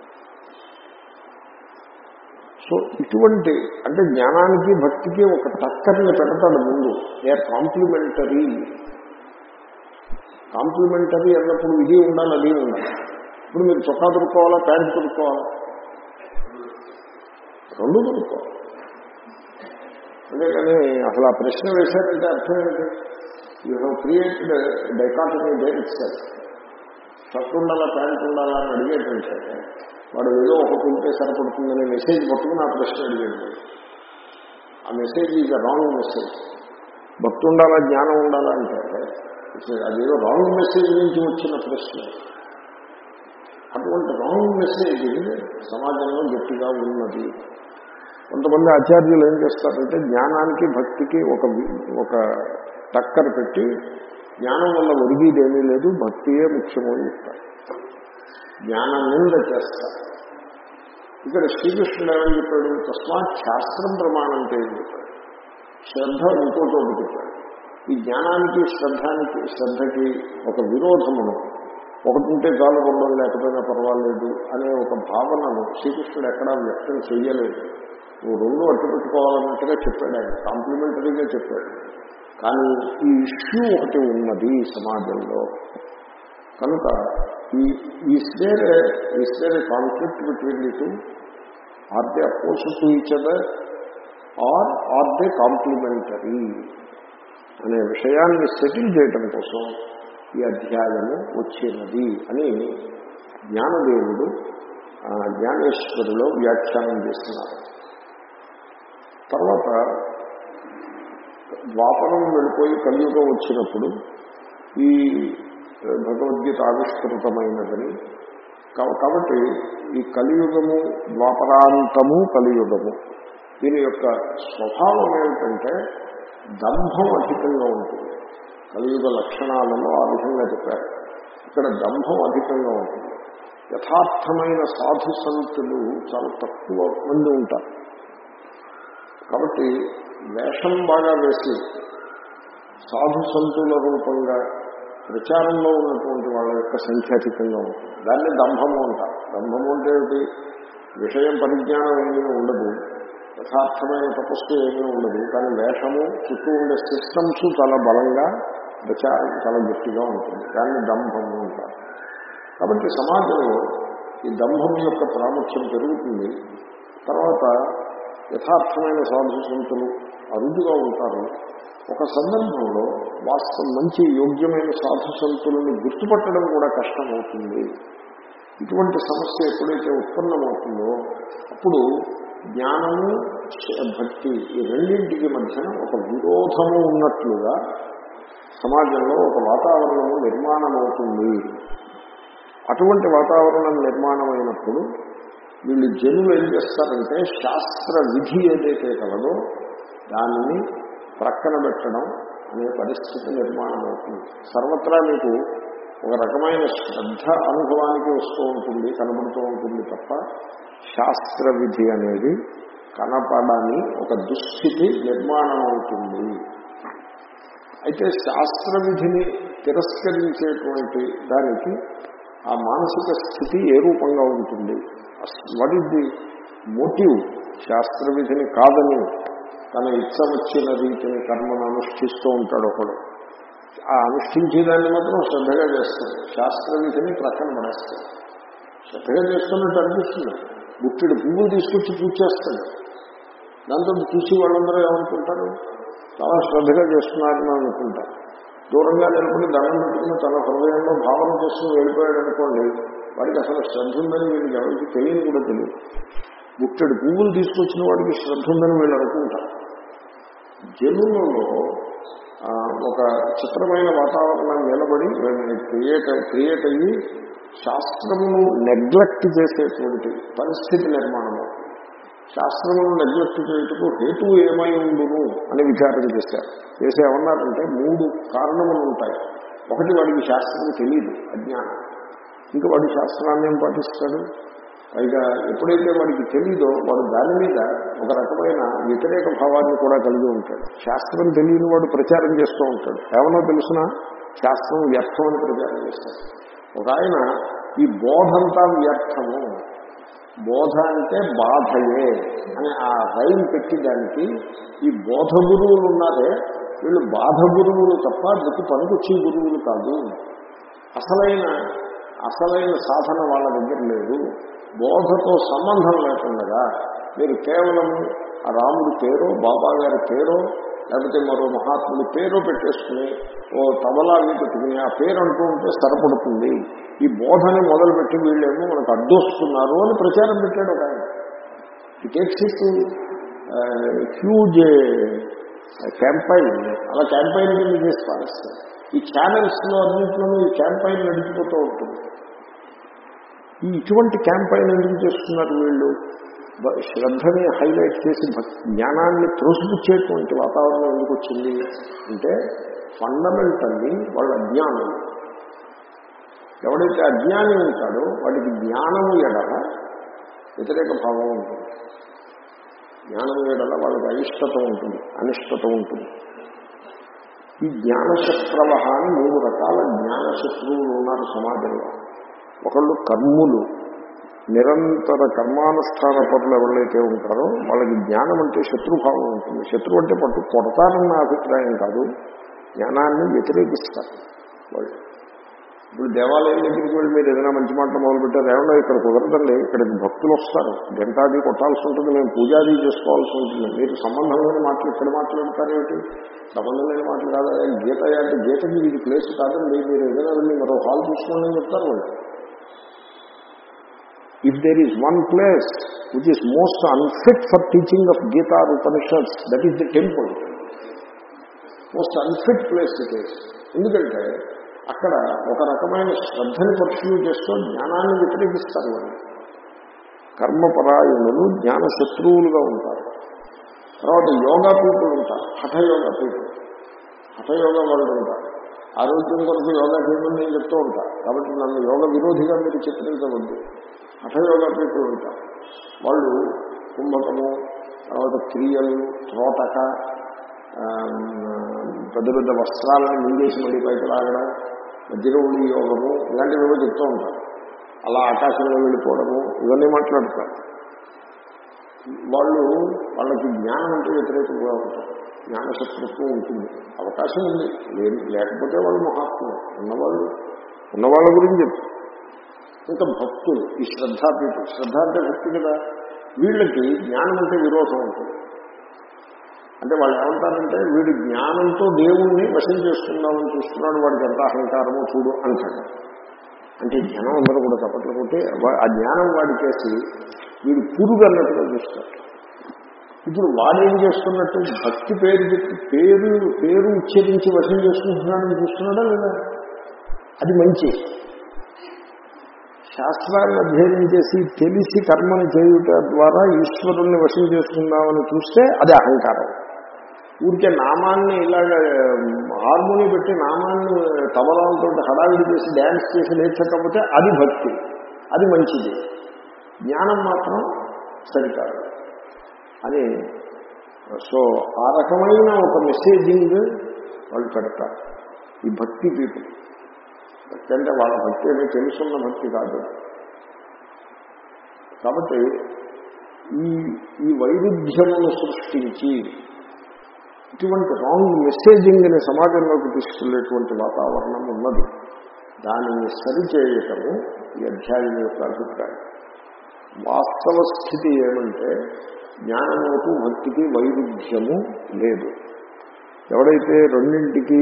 సో ఇటువంటి అంటే జ్ఞానానికి భక్తికి ఒక టక్కర్ని పెడతాడు ముందు. ఏ కాంప్లిమెంటరీ కాంప్లిమెంటరీ అన్నప్పుడు ఇది ఉండాలి అది ఉండాలి. ఇప్పుడు మీరు చొక్కా దొరుకోవాలా ప్యాంట్ దొరుకోవాలా రెండు దొరుకోవాలి అంతేకాని అసలు ఆ ప్రశ్న వేశారంటే అర్థం ఏంటి? You have created dichotomy that ఇస్తారు షర్ట్ ఉండాలా ప్యాంట్ ఉండాలా అని అడిగేటంటే వాడు ఏదో ఒకటి ఉంటే సరిపడుతుందనే మెసేజ్ పట్టుకుని ఆ ప్రశ్న అడిగాడు. ఆ message is a wrong message భక్తి ఉండాలా జ్ఞానం ఉండాలా అంటే అదేదో రాంగ్ మెసేజ్ నుంచి వచ్చిన ప్రశ్న. అటువంటి రాంగ్ మెసేజ్ సమాజంలో గట్టిగా ఉన్నది. కొంతమంది ఆచార్యులు ఏం చేస్తారంటే జ్ఞానానికి భక్తికి ఒక ఒక టక్కర్ పెట్టి జ్ఞానం వల్ల ఒరిగిదేమీ లేదు భక్తియే ముఖ్యమో చెప్తారు. జ్ఞానం నింద చేస్తారు. ఇక్కడ శ్రీకృష్ణుడు ఏమని చెప్పాడు? తస్మాత్ శాస్త్రం ప్రమాణం చేయని చెప్పాడు. శ్రద్ధ ఇంకో చోటు చెప్పాడు. ఈ జ్ఞానానికి శ్రద్ధానికి శ్రద్ధకి ఒక విరోధమును ఒకటి ఉంటే చాలు ఉండడం లేకపోయినా పర్వాలేదు అనే ఒక భావనను శ్రీకృష్ణుడు ఎక్కడా వ్యక్తం చేయలేదు. నువ్వు రెండు అట్టు పెట్టుకోవాలన్నట్టుగా చెప్పాడు. ఆయన కాంప్లిమెంటరీగా చెప్పాడు. కానీ ఈ ఇష్యూ ఒకటి ఉన్నది సమాజంలో. కనుక ఈ is there is there conflict between the two or they oppose to each other or or they complementary అనే విషయాన్ని సెటిల్ చేయటం కోసం ఈ అధ్యాయము వచ్చినది అని జ్ఞానదేవుడు జ్ఞానేశ్వరులో వ్యాఖ్యానం చేస్తున్నారు. తర్వాత ద్వాపరం వెళ్ళిపోయి కలియుగం వచ్చినప్పుడు ఈ భగవద్గీత ఆవిష్కృతమైనదని. కా- కాబట్టి ఈ కలియుగము ద్వాపరాంతము కలియుగము దీని యొక్క స్వభావం ఏమిటంటే దంభం అధికంగా ఉంటుంది. కలియుగ లక్షణాలలో ఆ విధంగా చెప్పారు. ఇక్కడ దంభం అధికంగా ఉంటుంది. యథార్థమైన సాధు సంతులు చాలా తక్కువ మంది ఉంటారు. కాబట్టి వేషం బాగా వేసి సాధు సంతుల రూపంగా ప్రచారంలో ఉన్నటువంటి వాళ్ళ యొక్క సంఖ్య అధికంగా ఉంటుంది. దాన్ని దంభము అంటారు. దంభము అంటే ఏమిటి? విషయం పరిజ్ఞానం ఏమీ ఉండదు. యథార్థమైన తపస్సు ఏమీ ఉండదు. కానీ వేషము చుట్టూ ఉండే సిస్టమ్స్ చాలా బలంగా ప్రచారం చాలా గట్టిగా ఉంటుంది. దాన్ని దంభము అంటారు. కాబట్టి సమాజంలో ఈ దంభం యొక్క ప్రాముఖ్యం పెరుగుతుంది. తర్వాత యథార్థమైన సాధు సంతులు అరుదుగా ఉంటారు. ఒక సందర్భంలో వాస్తవం మంచి యోగ్యమైన సాధు సంతులను గుర్తుపట్టడం కూడా కష్టమవుతుంది. ఇటువంటి సమస్య ఎప్పుడైతే ఉత్పన్నమవుతుందో అప్పుడు జ్ఞానము భక్తి ఈ రెండింటికి మధ్యన ఒక విరోధము ఉన్నట్లుగా సమాజంలో ఒక వాతావరణము నిర్మాణం అవుతుంది అటువంటి వాతావరణం నిర్మాణం అయినప్పుడు వీళ్ళు జనులు ఏం చేస్తారంటే శాస్త్ర విధి ఏదైతే కలదో దానిని ప్రక్కన పెట్టడం అనే పరిస్థితి నిర్మాణం అవుతుంది. సర్వత్రా మీకు ఒక రకమైన శ్రద్ధ అనుభవానికి వస్తూ ఉంటుంది కనబడుతూ ఉంటుంది తప్ప శాస్త్ర విధి అనేది కనపడని ఒక దుస్థితి నిర్మాణం అవుతుంది. అయితే శాస్త్ర విధిని తిరస్కరించేటువంటి దానికి ఆ మానసిక స్థితి ఏ రూపంగా ఉంటుంది? వాట్ ఈస్ ది మోటివ్ శాస్త్ర విధిని కాదని తన ఇచ్చ వచ్చిన రీతిని కర్మను అనుష్ఠిస్తూ ఉంటాడు ఒకడు. ఆ అనుష్ఠించేదాన్ని మాత్రం శ్రద్ధగా చేస్తాడు. శాస్త్ర విధిని ప్రక్కన పడేస్తాడు శ్రద్ధగా చేస్తున్నట్టు అనిపిస్తుంది. గుట్టిడు పువ్వులు తీసుకొచ్చి పూజ చేస్తాడు. దాంతో చూసి వాళ్ళందరూ ఏమనుకుంటారు? చాలా శ్రద్ధగా చేస్తున్నారని అనుకుంటారు. దూరంగా నిలబడి దండం పెట్టుకుని తన హృదయంలో భావన చేస్తూ వెళ్ళిపోయాడు అనుకోండి వాడికి అసలు శ్రద్ధ ఉందని వీళ్ళకి ఎవరికి తెలియని కూడా తెలియదు. గుట్టెడు పువ్వులు తీసుకొచ్చిన వాడికి శ్రద్ధ ఉందని వీళ్ళు అనుకుంటారు జనులలో ఒక చిత్రమైన వాతావరణం నిలబడి క్రియేట్ క్రియేట్ అయ్యి శాస్త్రమును నెగ్లెక్ట్ చేసేటువంటి పరిస్థితి నిర్మాణం. శాస్త్రమును నెగ్లెక్ట్ చేయటకు హేతువు ఏమై ఉండును అని విచారణ చేశారు. చేసేమన్నారంటే మూడు కారణములు ఉంటాయి. ఒకటి వాడికి శాస్త్రం తెలియదు అజ్ఞానం. ఇంకా వాడు శాస్త్రాన్ని ఏం పాటిస్తాడు? పైగా ఎప్పుడైతే వాడికి తెలియదో వాడు దాని మీద ఒక రకమైన వ్యతిరేక భావాన్ని కూడా కలిగి ఉంటాడు. శాస్త్రం తెలియని వాడు ప్రచారం చేస్తూ ఉంటాడు. ఏమన్నా తెలిసిన? శాస్త్రం వ్యర్థం అని ప్రచారం చేస్తాడు. ఒక ఆయన ఈ బోధంతా వ్యర్థము. బోధ అంటే బాధయే అని ఆ రైల్ పెట్టి దానికి ఈ బోధ గురువులు ఉన్నారే వీళ్ళు బాధ గురువులు తప్ప దిక్కు పనికొచ్చే గురువులు కాదు. అసలైన అసలైన సాధన వాళ్ళ దగ్గర లేదు. బోధతో సంబంధం లేకుండా మీరు కేవలం రాముడి పేరో బాబా గారి పేరో లేకపోతే మరో మహాత్ముడి పేరో పెట్టేసుకుని ఓ తబలాన్ని పెట్టుకుని ఆ పేరు అంటూ ఉంటే సరిపడుతుంది. ఈ బోధని మొదలుపెట్టి వీళ్ళేమో మనకు అడ్డొస్తున్నారు అని ప్రచారం పెట్టాడు ఒక ఆయన. ఈ టేక్స్ హ్యూజ్ క్యాంపైన్ అలా క్యాంపైన్ కింద చేసి పాలిస్తారు ఈ ఛానల్స్లో అన్నింటిలోనూ ఈ క్యాంపైన్ నడిచిపోతూ ఉంటుంది. ఈ ఇటువంటి క్యాంపైన్ ఎందుకు చేస్తున్నారు వీళ్ళు? శ్రద్ధని హైలైట్ చేసి జ్ఞానాన్ని త్రోసిపుచ్చేటువంటి వాతావరణం ఎందుకు వచ్చింది? అంటే ఫండమెంటల్లీ వాళ్ళ అజ్ఞానం. ఎవడైతే అజ్ఞాని ఉంటాడో వాడికి జ్ఞానము ఎడల వ్యతిరేక భావం ఉంటుంది. జ్ఞానం ఎడల వాళ్ళకి అయిష్టత ఉంటుంది అనిష్టత ఉంటుంది. ఈ జ్ఞానశత్రవ అని మూడు రకాల జ్ఞానశత్రువులు ఉన్నారు సమాజంలో. ఒకళ్ళు కర్ములు నిరంతర కర్మానుష్ఠాన పనులు ఎవరైతే ఉంటారో వాళ్ళకి జ్ఞానం అంటే శత్రుభావం ఉంటుంది. శత్రువు అంటే పట్టు కొడతారన్న అభిప్రాయం కాదు జ్ఞానాన్ని వ్యతిరేకిస్తారు వాళ్ళు. ఇప్పుడు దేవాలయం దగ్గరికి వెళ్ళి మీరు ఏదైనా మంచి మాటలు మొదలుపెట్టారు ఏమన్నా ఇక్కడ కుదరదండి ఇక్కడికి భక్తులు వస్తారు. గంటాది కొట్టాల్సి ఉంటుంది మేము పూజాది చేసుకోవాల్సి ఉంటుంది. మీరు సంబంధం లేని మాటలు ఇక్కడ మాట్లాడతారేమిటి సంబంధం లేని మాటలు కాదా? గీత అంటే గీతకి ఇది ప్లేస్ కాదండి మీరు ఏదైనా వెళ్ళి మరో హాల్ చూసుకోండి చెప్తారు వాళ్ళు. If there is one place which is most unfit for teaching of Gita or Upanishads, that is the temple. Most unfit place it is ఎందుకంటే అక్కడ ఒక రకమైన శ్రద్ధని పర్స్యూ చేస్తూ జ్ఞానాన్ని వ్యతిరేకిస్తారు వాళ్ళు. కర్మపరాయణులు జ్ఞాన శత్రువులుగా ఉంటారు. తర్వాత యోగా పీపుల్ ఉంటారు. హఠయోగ పీపుల్. హఠయోగ వాళ్ళు ఉంటారు. ఆరోగ్యం కొరకు యోగా చేయమని నేను చెప్తూ ఉంటాను కాబట్టి నన్ను యోగ విరోధిగా మీరు చిత్రించవద్దు హఠయోగా పీపుల్ ఉంటారు వాళ్ళు కుంభకము తర్వాత క్రియలు త్రోటక పెద్ద పెద్ద వస్త్రాలను మింగేసి మళ్ళీ పైకి లాగడం వజ్రవుడి యోగము ఇలాంటివి చెప్తూ ఉంటారు అలా ఆకాశంలో వెళ్ళిపోవడము ఇవన్నీ మాట్లాడతారు. వాళ్ళు వాళ్ళకి జ్ఞానం అంటే వ్యతిరేకంగా ఉంటారు. జ్ఞానశత్రుత్వం ఉంటుంది. అవకాశం ఉంది. లే- లేకపోతే వాళ్ళు మహాత్ములు. ఉన్నవాళ్ళు ఉన్నవాళ్ళ గురించి చెప్తారు ఇంకా భక్తులు ఈ శ్రద్ధాపీఠం శ్రద్ధ అంటే భక్తి కదా. వీళ్ళకి జ్ఞానం అంటే విరోధం ఉంటుంది. అంటే వాళ్ళు ఏమంటారంటే వీడు జ్ఞానంతో దేవుణ్ణి వశం చేసుకుందామని చూస్తున్నాడు వాడికి ఎంత అహంకారమో చూడు అంటాడు. అంటే జ్ఞానం జనం అందరూ కూడా చప్పట్లు కొట్టి ఆ జ్ఞానం వాడి చేసి వీడు పురుగు అన్నట్టుగా చూస్తాడు ఇప్పుడు వాడేం చేస్తున్నట్టు భక్తి పేరు పెట్టి పేరు పేరు ఉచ్చరించి వశం చేసుకుంటున్నాడని చూస్తున్నాడా లేదా? అది మంచి. శాస్త్రాన్ని అధ్యయనం చేసి తెలిసి కర్మను చేయుట ద్వారా ఈశ్వరుణ్ణి వశం చేసుకుందామని చూస్తే అది అహంకారం. ఊరికే నామాన్ని ఇలాగ హార్మోని పెట్టి నామాన్ని తబలాలతో హడావిడి చేసి డ్యాన్స్ చేసి నేర్చకపోతే అది భక్తి. అది మంచిది. జ్ఞానం మాత్రం సరికాదు. అని సో ఆ రకమైన ఒక మెసేజింగ్ వాళ్ళు పెడతారు. ఈ భక్తి పీపుల్ భక్తి అంటే వాళ్ళ భక్తి అనేది తెలుసున్న భక్తి కాదు. కాబట్టి ఈ ఈ వైరుధ్యమును సృష్టించి ఇటువంటి రాంగ్ మెసేజింగ్ని సమాజంలోకి తీసుకెళ్ళేటువంటి వాతావరణం ఉన్నది. దానిని సరిచేయటము ఈ అధ్యాయం యొక్క అభిప్రాయం. వాస్తవ స్థితి ఏమంటే జ్ఞానములకు భక్తికి వైరుధ్యము లేదు. ఎవడైతే రెండింటికి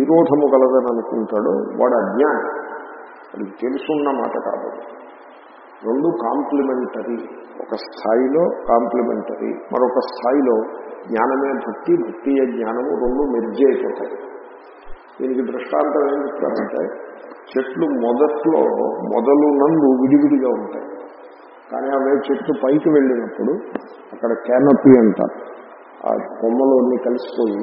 విరోధము కలదని అనుకుంటాడో వాడు అజ్ఞాని. అది తెలుసున్న మాట కాదు. రెండు కాంప్లిమెంటరీ. ఒక స్థాయిలో కాంప్లిమెంటరీ మరొక స్థాయిలో జ్ఞానమే భక్తి భక్తియే జ్ఞానము రెండు మెర్జీ అయిపోతాయి. దీనికి దృష్టాంతం ఏం చెప్తారంటే చెట్లు మొదట్లో మొదలు నందు విడివిడిగా ఉంటాయి. కానీ అవే చెట్టు పైకి వెళ్ళినప్పుడు అక్కడ క్యానపీ అంటారు. ఆ కొమ్మలు అన్ని కలిసిపోయి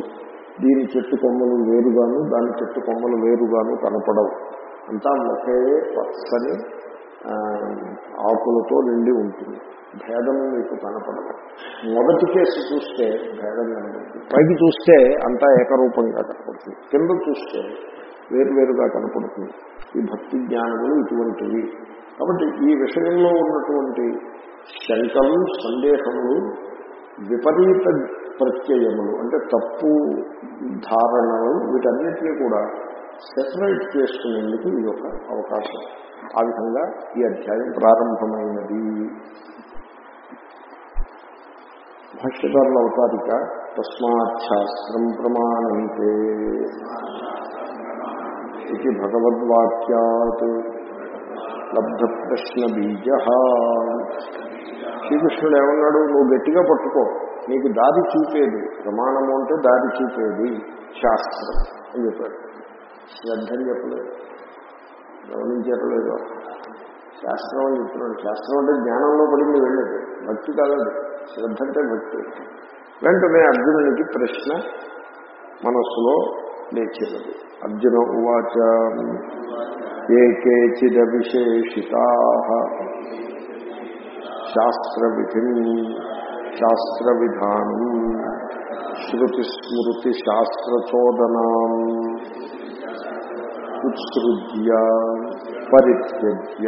దీని చెట్టు కొమ్మలు వేరుగాను దాని చెట్టు కొమ్మలు వేరుగాను కనపడవు. అంతా ఒకే పచ్చని ఆకులతో నిండి ఉంటుంది. భేదం మీకు కనపడదు. మొదటి కేసు చూస్తే భేదం కనపడుతుంది. పైకి చూస్తే అంతా ఏకరూపంగా కనపడుతుంది. కింద చూస్తే వేరువేరుగా కనపడుతుంది. ఈ భక్తి జ్ఞానములు ఇటువంటివి. కాబట్టి ఈ విషయంలో ఉన్నటువంటి శంకలు సందేహములు విపరీత ప్రత్యయములు అంటే తప్పు ధారణలు వీటన్నిటినీ కూడా సెపరేట్ చేసుకునేందుకు ఇది ఒక అవకాశం. ఆ విధంగా ఈ అధ్యాయం ప్రారంభమైనది. భాష్యకారుల అవతారిక తస్మాత్ శాస్త్రం ప్రమాణంతే ఇది భగవద్వాక్యాత్. లబ్ధ ప్రశ్న బీజ శ్రీకృష్ణుడు ఏమన్నాడు? నువ్వు గట్టిగా పట్టుకో. నీకు దారి చూపేది. ప్రమాణము అంటే దారి చూపేది శాస్త్రం అని చెప్పాడు. శ్రద్ధ చెప్పలేదు. గమనించట్లేదు. శాస్త్రం అని చెప్తున్నాడు. శాస్త్రం అంటే జ్ఞానంలో పడింది వెళ్ళేది. భక్తి కాలేదు. శ్రద్ధ అంటే భక్తి. వెంటనే అర్జునునికి ప్రశ్న మనస్సులో లేచినది. అర్జున ఉవాచ ఏ కేచిద విశేషితా శాస్త్రవిధానం విధి శృతి స్మృతి శాస్త్రచోదనా ఉత్సృజ్య పరిత్యజ్య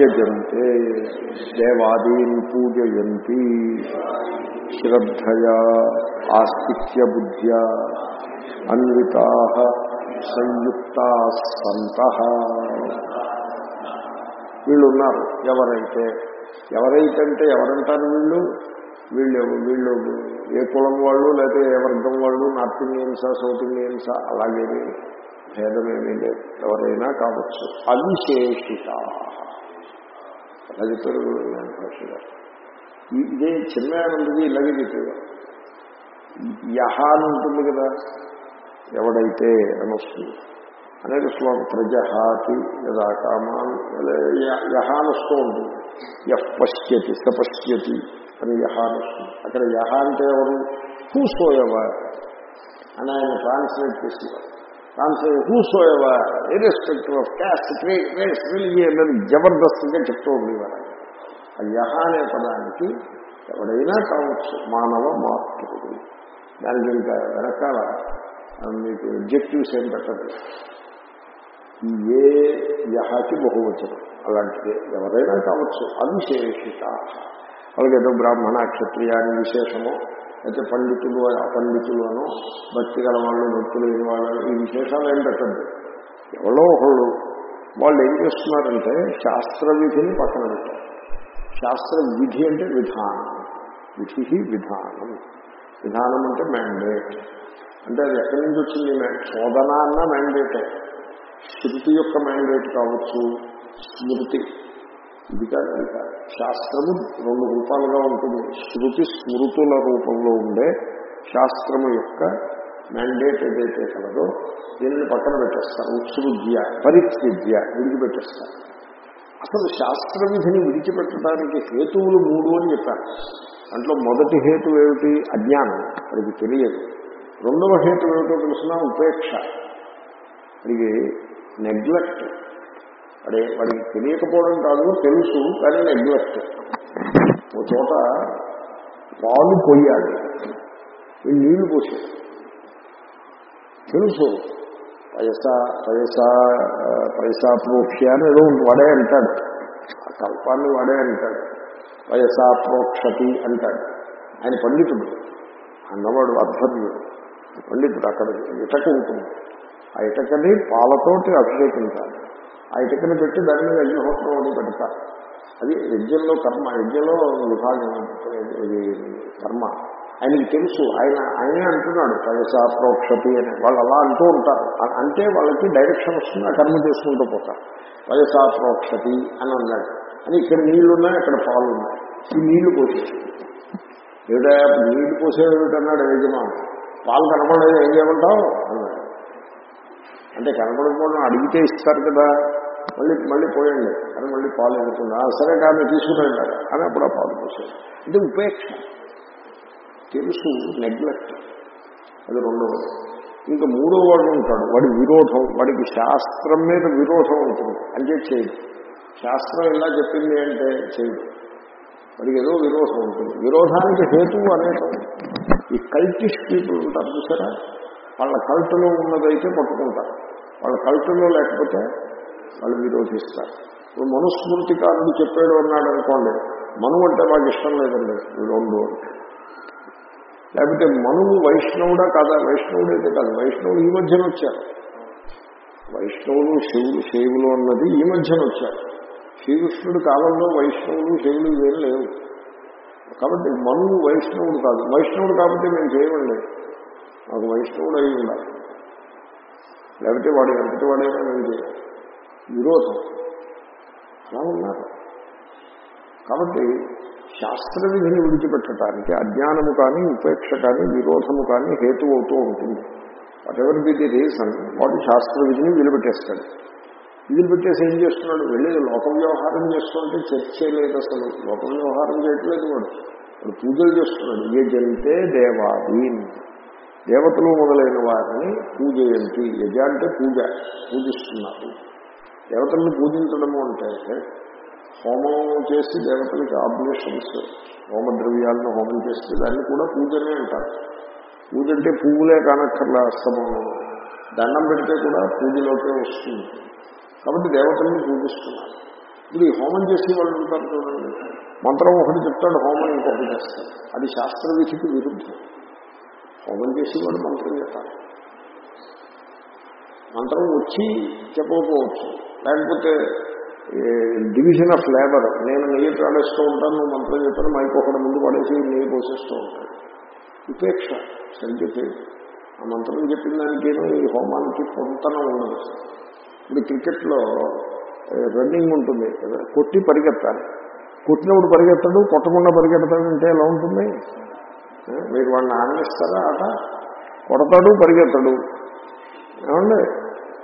యజంతే దేవాదీన్ పూజయంతి శ్రద్ధయా ఆస్తిక్య బుద్ధ్యా అన్వితా సంయుక్త సంత. వీళ్ళున్నారు ఎవరైతే ఎవరైతే అంటే ఎవరంటారు వీళ్ళు? వీళ్ళు వీళ్ళు ఏ కులం వాళ్ళు లేకపోతే ఏ వర్గం వాళ్ళు నార్త్ ఇండియన్సా సౌత్ ఇండియన్సా అలాగేమి భేదమేమీ లేదు. ఎవరైనా కావచ్చు. అవిశేషిత. అలా చెప్పారు భాష గారు ఇదే చిన్నది ఇలాగే చెప్పేవారు. యహ అని ఉంటుంది కదా ఎవడైతే అని వస్తుంది అనేక శ్లోకం ప్రజహాతి యదా కామాన్ యహ అని వస్తూ ఉంటుంది యహ్ పశ్యతి స పశ్యతి అని యహ అని వస్తుంది అక్కడ యహ అంటే ఎవరు హూసోయవ అని ఆయన ట్రాన్స్లేట్ చేసేవారు translate whosoever irrespective of caste race religion అని జబర్దస్త్గా చెప్తూ ఉండేవారు ఆయన. ఆ యహ అనే పదానికి ఎవడైనా కావచ్చు మానవ మాతృడు దానికి ఇంకా వెనకాల ఆ, మీకు objectives ఏం పెట్టదు ఈ ఏ యహకి బహువచనం? అలాంటిది ఎవరైనా కావచ్చు. అవిశేషిత. అలాగే ఏదో బ్రాహ్మణ క్షత్రియ అని విశేషమో అయితే పండితులు అపండితులు అనో భక్తి గల వాళ్ళు భక్తులు లేని వాళ్ళు ఈ విశేషాలు ఏం పెట్టద్దు. ఎవరో ఒకళ్ళు వాళ్ళు ఏం చేస్తున్నారంటే శాస్త్ర విధిని పక్కన పెట్టారు. శాస్త్ర విధి అంటే విధానం. విధి విధానం. విధానం అంటే మ్యాండేట్ అంటే అది ఎక్కడి నుంచి వచ్చింది? మ్యా- శోధన అన్న మ్యాండేటే శృతి యొక్క మ్యాండేట్ కావచ్చు. స్మృతి. ఇది కాదు అది కాదు. శాస్త్రము రెండు రూపాలుగా ఉంటుంది. శృతి స్మృతుల రూపంలో ఉండే శాస్త్రము యొక్క మ్యాండేట్ ఏదైతే కలదో దీనిని పక్కన పెట్టేస్తారు. ఉత్సృద్య పరిత్యజ్య విడిచిపెట్టేస్తారు అసలు శాస్త్ర విధిని విడిచిపెట్టడానికి హేతువులు మూడు అని చెప్పారు. దాంట్లో మొదటి హేతు ఏమిటి? అజ్ఞానం. అది తెలియదు. రెండవ హేతు ఏమిటో తెలిసిన? ఉపేక్ష. వాడికి నెగ్లెక్ట్ అదే వాడికి తెలియకపోవడం కాదు తెలుసు కానీ నెగ్లెక్ట్ ఓ చోట పాలు పోయాలి. నీళ్ళు పోసాడు తెలుసు. పైసా పైసా పైసా ప్రోక్ష అని ఏదో ఉంది. వాడే అంటాడు. ఆ కల్పాన్ని వాడే అంటాడు. పైసా ప్రోక్షతి అంటాడు. ఆయన పండితుడు. అన్నవాడు అధ్వర్యుడు. పండితుడు అక్కడ ఇటక ఉంటుంది. ఆ ఇటకని పాలతోటి అభిషేకించాలి. ఆ ఇటకని పెట్టి దాని మీద అగ్నిహోత్రం అని పెడతారు. అది యజ్ఞంలో కర్మ యజ్ఞంలో విభాగం ఇది కర్మ. ఆయనకి తెలుసు ఆయన ఆయనే అంటున్నాడు పైసా ప్రోక్షతి అని. వాళ్ళు అలా అంటూ ఉంటారు. అంటే వాళ్ళకి డైరెక్షన్ వస్తుంది ఆ కర్మ చేసుకుంటూ పోతారు. పైసా ప్రోక్షతి అని అన్నాడు. అని ఇక్కడ నీళ్ళున్నాయి అక్కడ పాలు ఉన్నాయి ఈ నీళ్ళు పోసేసి. ఏడా నీళ్ళు పోసేటన్నాడు యజమాను పాలు కనపడలేదు ఏం చేయమంటావు? అన్నాడు. అంటే కనపడకపోవడం అడిగితే ఇస్తారు కదా. మళ్ళీ మళ్ళీ పోయండి. అని మళ్ళీ పాలు వెళ్తుంది సరే కానీ తీసుకురండి అని అప్పుడు ఆ పాలు పోసాడు ఇది ఉపేక్ష. తెలుసు నెగ్లెక్ట్ అది రెండవది ఇంకా మూడో వాడు ఉంటాడు. వాడి విరోధం వాడికి శాస్త్రం మీద విరోధం ఉంటుంది. అంటే చేయదు శాస్త్రం ఇలా చెప్పింది అంటే చేయదు వాడికి ఏదో విరోధం ఉంటుంది. విరోధానికి హేతువు అనేకం ఈ కల్టిష్ పీపుల్ ఉంటారు చూసారా? వాళ్ళ కల్టులో ఉన్నదైతే పట్టుకుంటారు. వాళ్ళ కల్టులో లేకపోతే వాళ్ళు విరోధిస్తారు. ఇప్పుడు మనుస్మృతికారుడు చెప్పాడు అన్నాడు అనుకోండి మను అంటే మాకు ఇష్టం లేదండి రెండు అంటే. లేకపోతే మనువు వైష్ణవుడా కాదా? వైష్ణవుడు అయితే కాదు. వైష్ణవుడు ఈ మధ్యన వచ్చారు. వైష్ణవులు శివులు శైవులు అన్నది ఈ మధ్యన వచ్చారు. శ్రీకృష్ణుడి కాలంలో వైష్ణవులు శైవులు ఇవేం లేవు. కాబట్టి మనువు వైష్ణవుడు కాదు. వైష్ణవుడు కాబట్టి మేము చేయమండి. నాకు వైష్ణవుడు అయి ఉండాలి. లేకపోతే వాడు ఎంతటి వాడైనా మేము చేయాలి విరోధం. అలా ఉన్నారు. కాబట్టి శాస్త్ర విధిని విడిచిపెట్టడానికి అజ్ఞానము కానీ ఉపేక్ష కానీ విరోధము కానీ హేతు అవుతూ ఉంటుంది. Whatever be the reason వాడు శాస్త్ర విధిని విడిపెట్టేస్తాడు విదిలిపెట్టేసి ఏం చేస్తున్నాడు? వెళ్ళి లోక వ్యవహారం చేస్తుంటే చర్చ లేదు అసలు. లోక వ్యవహారం చేయట్లేదు వాడు. వాడు పూజలు చేస్తున్నాడు. ఏ జరిగితే దేవాదీన్. దేవతలు మొదలైన వారిని పూజయంతి. యజ అంటే పూజ పూజిస్తున్నారు. దేవతలను పూజించడము అంటే హోమం చేసి దేవతలకి ఆబ్లేషన్స్ హోమ ద్రవ్యాలను హోమం చేస్తే దాన్ని కూడా పూజనే అంటారు. పూజ అంటే పువ్వులే కానక్కర్లా అస్తమం. దండం పెడితే కూడా పూజలోకే వస్తుంది. కాబట్టి దేవతల్ని పూజిస్తున్నారు. ఇప్పుడు ఈ హోమం చేసి వాళ్ళు ఉంటారు చూడండి. మంత్రం ఒకటి చెప్తాడు హోమం ఇంకొకటి చేస్తాడు. అది శాస్త్ర విధికి విరుద్ధం. హోమం చేసేవాడు మంత్రం చెప్పాలి. మంత్రం వచ్చి చెప్పకపోవచ్చు. లేకపోతే డివిజన్ ఆఫ్ లేబర్ నేను నెయ్యి పాడేస్తూ ఉంటాను నువ్వు మంత్రం చెప్పాను మైక్ ఒకటి ముందు పడేసి నెయ్యి పోసేస్తూ ఉంటాను. ఉపేక్ష సరిగ్గా ఆ మంత్రం చెప్పిన దానికేనో ఈ హోమానికి పొంతనం ఉండదు. ఇప్పుడు క్రికెట్లో రన్నింగ్ ఉంటుంది కొట్టి పరిగెత్తాలి. కొట్టినప్పుడు పరిగెత్తడు కొట్టకుండా పరిగెడతాడంటే ఎలా ఉంటుంది? మీరు వాడిని ఆనందిస్తారా? ఆట? కొడతాడు పరిగెత్తడు. ఏమండి?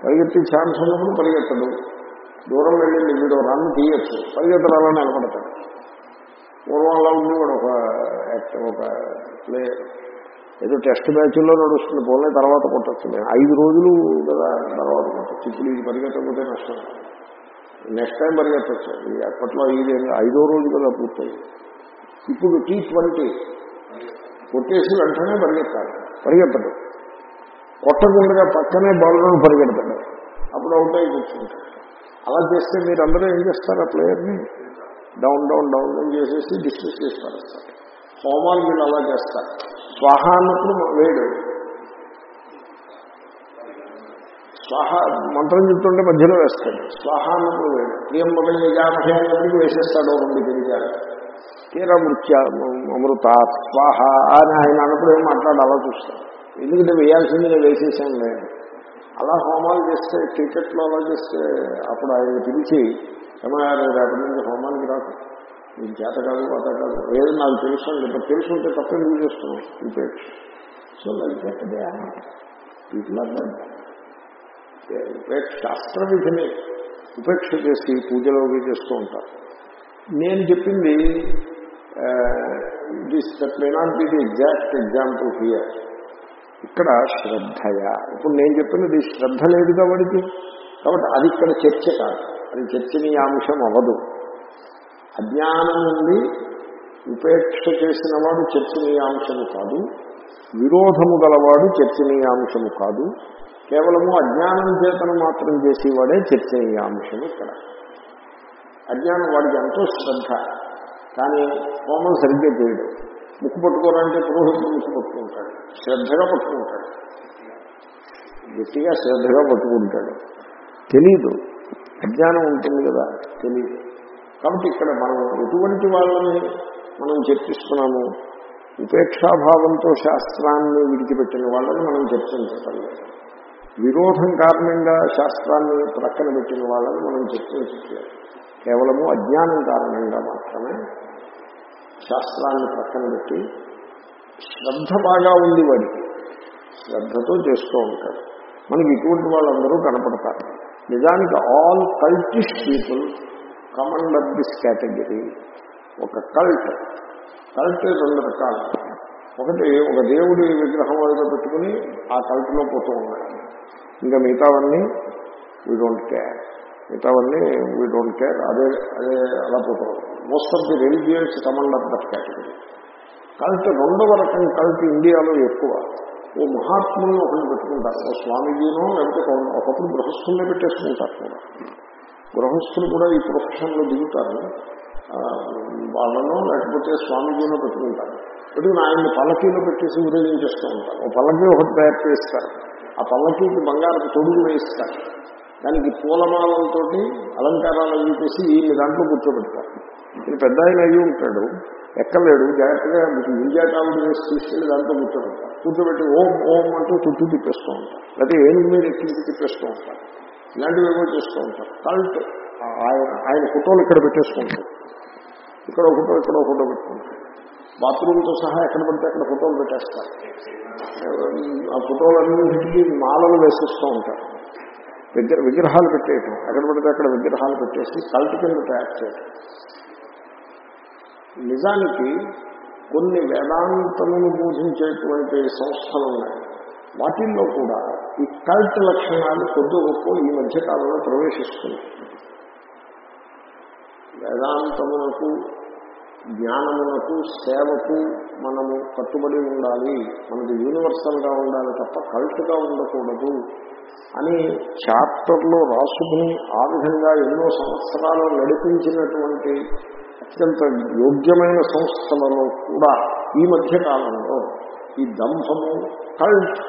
పరిగెత్తే ఛాన్స్ ఉన్నప్పుడు పరిగెత్తడు. దూరం వెళ్ళింది మీరు రన్ తీయచ్చు. పరిగెత్తడాలని నిలబడతాడు. పూర్వం అలా ఉంది కూడా ఒక ఒక ప్లేయర్ ఏదో టెస్ట్ మ్యాచ్లో నడుస్తుంది పోలే తర్వాత కొట్టచ్చు. నేను ఐదు రోజులు కదా తర్వాత కొట్టచ్చు. ఇప్పుడు ఇది పరిగెత్తకపోతే నష్టం. నెక్స్ట్ టైం పరిగెత్తచ్చు. అప్పట్లో ఇది ఐదో రోజు కదా పూర్తయింది. ఇప్పుడు టీ ట్వంటీ కొట్టేసి వెంటనే పరిగెత్తాలి. పరిగెత్తడు. కొట్టకుండా పక్కనే బాలులను పరిగెడతాడు. అప్పుడు అవుట్ అయి కూర్చుంటాడు. అలా చేస్తే మీరు అందరూ ఏం చేస్తారు ఆ ప్లేయర్ని? డౌన్ డౌన్ డౌన్ డౌన్ చేసేసి డిస్మిస్ చేసి పడేస్తారు హోమాలు మీరు అలా చేస్తారు. స్వాహ అన్నప్పుడు వేడు. స్వాహ మంత్రం చెప్తుంటే మధ్యలో వేస్తాడు. స్వాహ అన్నప్పుడు వేడు. ప్రియం మొదలు నిజామహే అన్నప్పటికీ వేసేస్తాడు రెండు గిరిజాలు. తీరా మృత్య అమృత స్వాహ అని ఆయన అన్నప్పుడు ఏం మాట్లాడు అలా చూస్తాను ఎందుకంటే వేయాల్సింది నేను వేసేసాను నేను అలా హోమాలు చేస్తే క్రికెట్లో అలా చేస్తే అప్పుడు ఆయన పిలిచి ఏమయ్యారు రేపటి నుంచి హోమానికి రాకు. నీకు చేత కాదు పాత కాదు. ఏదో నాకు తెలుసు ఇప్పుడు తెలుసుంటే తప్ప ఎందుకు చేస్తున్నాం ఉపేక్ష so like that people are. ఉపేక్ష శాస్త్ర విధిని ఉపేక్ష చేసి పూజలో చేస్తూ ఉంటారు. నేను చెప్పింది this that may not be the exact example here ఇక్కడ శ్రద్ధయ. ఇప్పుడు నేను చెప్పినది శ్రద్ధ లేదు కాబట్టి. కాబట్టి అది ఇక్కడ చర్చ కాదు. అది చర్చనీయాంశం అవ్వదు. అజ్ఞానం నుండి ఉపేక్ష చేసిన వాడు చర్చనీయాంశము కాదు. విరోధము గలవాడు చర్చనీయాంశము కాదు. కేవలము అజ్ఞానం చేతను మాత్రం చేసేవాడే చర్చనీయాంశం ఇక్కడ. అజ్ఞానం వాడికి ఎంతో శ్రద్ధ. కానీ హోమం సరిగ్గా చేయడు. ముక్కు పట్టుకోవాలంటే పురోహితుడు ముక్కు పట్టుకుంటాడు. శ్రద్ధగా పట్టుకుంటాడు. గట్టిగా శ్రద్ధగా పట్టుకుంటాడు. తెలీదు. అజ్ఞానం ఉంటుంది కదా తెలియదు కాబట్టి ఇక్కడ మనం ఎటువంటి వాళ్ళని మనం చర్చిస్తున్నాము? ఉపేక్షాభావంతో శాస్త్రాన్ని విడిచిపెట్టిన వాళ్ళని మనం చర్చించటం లేదు. విరోధం కారణంగా శాస్త్రాన్ని ప్రక్కన పెట్టిన వాళ్ళని మనం చర్చించట్లేదు. కేవలము అజ్ఞానం కారణంగా మాత్రమే శాస్త్రాన్ని పక్కన పెట్టి శ్రద్ధ బాగా ఉంది వాడికి శ్రద్ధతో చేస్తూ ఉంటాడు. మనకి ఇటువంటి వాళ్ళందరూ కనపడతారు. నిజానికి all cultish people come under this category. ఒక కల్ట్. కల్ట్ రెండు రకాలు. ఒకటి ఒక దేవుడి విగ్రహం ఏదో పెట్టుకుని ఆ కల్ట్లో పోతూ ఉన్నాడు. ఇంకా మిగతావన్నీ వీ డోంట్ కేర్ మిగతావన్నీ వీ డోంట్ కేర్ అదే అదే అలా పోతూ most of the religions come under of that category cult రెండవ రకం కల్ట్ ఇండియాలో ఎక్కువ. ఓ మహాత్ములను ఒకటి పెట్టుకుంటారు. ఓ స్వామీజీనో లేకపోతే ఒక- ఒకప్పుడు గృహస్థులనే పెట్టేసుకుంటారు కూడా. గృహస్థులు కూడా ఈ ప్రొఫెషన్లో దిగుతారు. వాళ్ళను వాళ్ళనో లేకపోతే స్వామీజీనో పెట్టుకుంటారు. పెట్టుకుని ఆయన్ని పల్లకీలో పెట్టేసి చేస్తూ ఉంటారు. ఓ పల్లకీ ఒకటి తయారు చేస్తారు. ఆ పల్లకీకి బంగారం తొడుగు వేయిస్తారు. దానికి పూలమాలలతో అలంకారాలు అవి చేసి వీళ్ళు దాంట్లో కూర్చోబెడతారు. ఇది పెద్ద ఆయన అయ్యి ఉంటాడు ఎక్కలేడు జాగ్రత్తగా విజయకాలు వేసి తీసుకెళ్ళి దాంట్లో కూర్చోబెడతారు. కూర్చోబెట్టి ఓం ఓం అంటూ చుట్టూ తిప్పేస్తూ ఉంటారు. లేకపోతే ఏనుగు మీద ఎక్కించి తిప్పేస్తూ ఉంటారు. ఇలాంటివి ఏమో చేస్తూ ఉంటారు. కల్ట్ ఆయన ఆయన ఫోటోలు ఇక్కడ పెట్టేసుకుంటారు. ఇక్కడ ఒక ఫోటో ఇక్కడ ఒక ఫోటో పెట్టుకుంటారు. బాత్రూమ్తో సహా ఎక్కడ పడితే అక్కడ ఫోటోలు పెట్టేస్తారు. ఆ ఫోటోలన్నింటికి మాలలు వేసిస్తూ ఉంటారు. విగ్ర విగ్రహాలు పెట్టేయటం. ఎక్కడ పడితే అక్కడ విగ్రహాలు పెట్టేసి కల్ట్ కింద తయారు చేయటం. నిజానికి కొన్ని వేదాంతమును బోధించేటువంటి సంస్థలు ఉన్నాయి వాటిల్లో కూడా ఈ కల్ట్ లక్షణాలు కొద్ది గొప్ప ఈ మధ్యకాలంలో ప్రవేశిస్తుంది ప్రవేశిస్తున్నాయి. వేదాంతమునకు జ్ఞానమునకు సేవకు మనము కట్టుబడి ఉండాలి. మనది యూనివర్సల్గా ఉండాలి తప్ప కల్ట్గా ఉండకూడదు అని చాప్టర్లో రాసుకుని ఆ విధంగా ఎన్నో సంవత్సరాలు నడిపించినటువంటి అత్యంత యోగ్యమైన సంస్థలలో కూడా ఈ మధ్య కాలంలో ఈ దంభము కల్ట్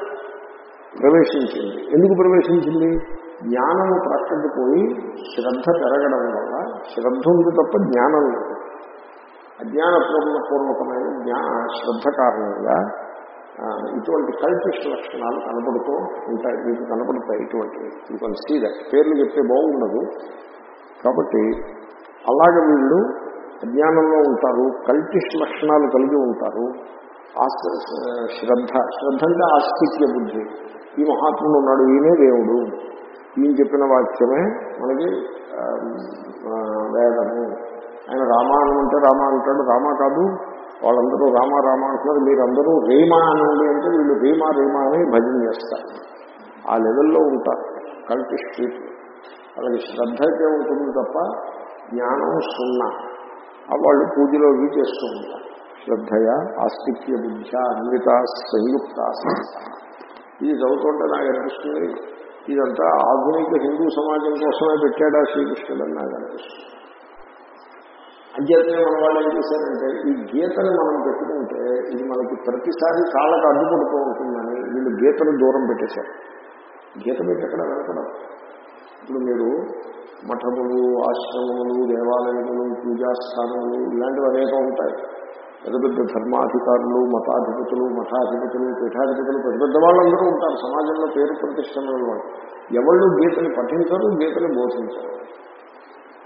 ప్రవేశించింది. ఎందుకు ప్రవేశించింది? జ్ఞానము ప్రక్కడిపోయి శ్రద్ధ పెరగడం వల్ల శ్రద్ధ ఉంది తప్ప జ్ఞానం లేదు. అజ్ఞానపూర్ణ పూర్వకమైన జ్ఞాన శ్రద్ధ కారణంగా ఇటువంటి కల్పిష్ట లక్షణాలు కనపడుతూ ఉంటాయి. మీకు కనపడతాయి ఇటువంటివి యూ కెన్ సీ దట్ పేర్లు చెప్తే బాగుండదు. కాబట్టి అలాగ వీళ్ళు అజ్ఞానంలో ఉంటారు కల్టిష్ లక్షణాలు కలిగి ఉంటారు. ఆస్త శ్రద్ధ. శ్రద్ధ అంటే ఆస్తిక్య బుద్ధి. ఈ మహాత్ముడు ఉన్నాడు ఈయనే దేవుడు. ఈయన చెప్పిన వాక్యమే మనకి వేదము. ఆయన రామ అని అంటే రామ అంటాడు. రామ కాదు వాళ్ళందరూ రామ రామ అంటున్నారు. మీరందరూ రీమా అనండి అంటే వీళ్ళు రీమా రీమా అని భజన చేస్తారు. ఆ లెవెల్లో ఉంటారు. Cultish street. వాళ్ళకి శ్రద్ధ ఉంటుంది తప్ప జ్ఞానం సున్నా. వాళ్ళు పూజలో ఇవి చేస్తూ ఉంటారు. శ్రద్ధయ ఆస్తిక్య బుద్ధ అన్విత సంయుక్త ఇది చదువుతుంటే నాకు అనిపిస్తుంది. ఇదంతా ఆధునిక హిందూ సమాజం కోసమే పెట్టాడా శ్రీకృష్ణుడు అని నాకు అనిపిస్తుంది. అంచేతనే మన వాళ్ళు ఏం చేశారంటే ఈ గీతని మనం పెట్టుకుంటే ఇది మనకి ప్రతిసారి చాలకు అడ్డుపడుతూ ఉంటుందని వీళ్ళు గీతను దూరం పెట్టేశారు. గీత పెట్టి వెనకడం? ఇప్పుడు మీరు మఠములు ఆశ్రమములు దేవాలయములు పూజాస్థానములు ఇలాంటివి అనేక ఉంటాయి. పెద్ద పెద్ద ధర్మాధికారులు మతాధిపతులు మఠాధిపతులు పీఠాధిపతులు పెద్ద పెద్ద వాళ్ళందరూ ఉంటారు. సమాజంలో పేరు ప్రతిష్టమైన వాళ్ళు ఎవళ్ళు గీతని పఠించరు గీతని బోధించరు.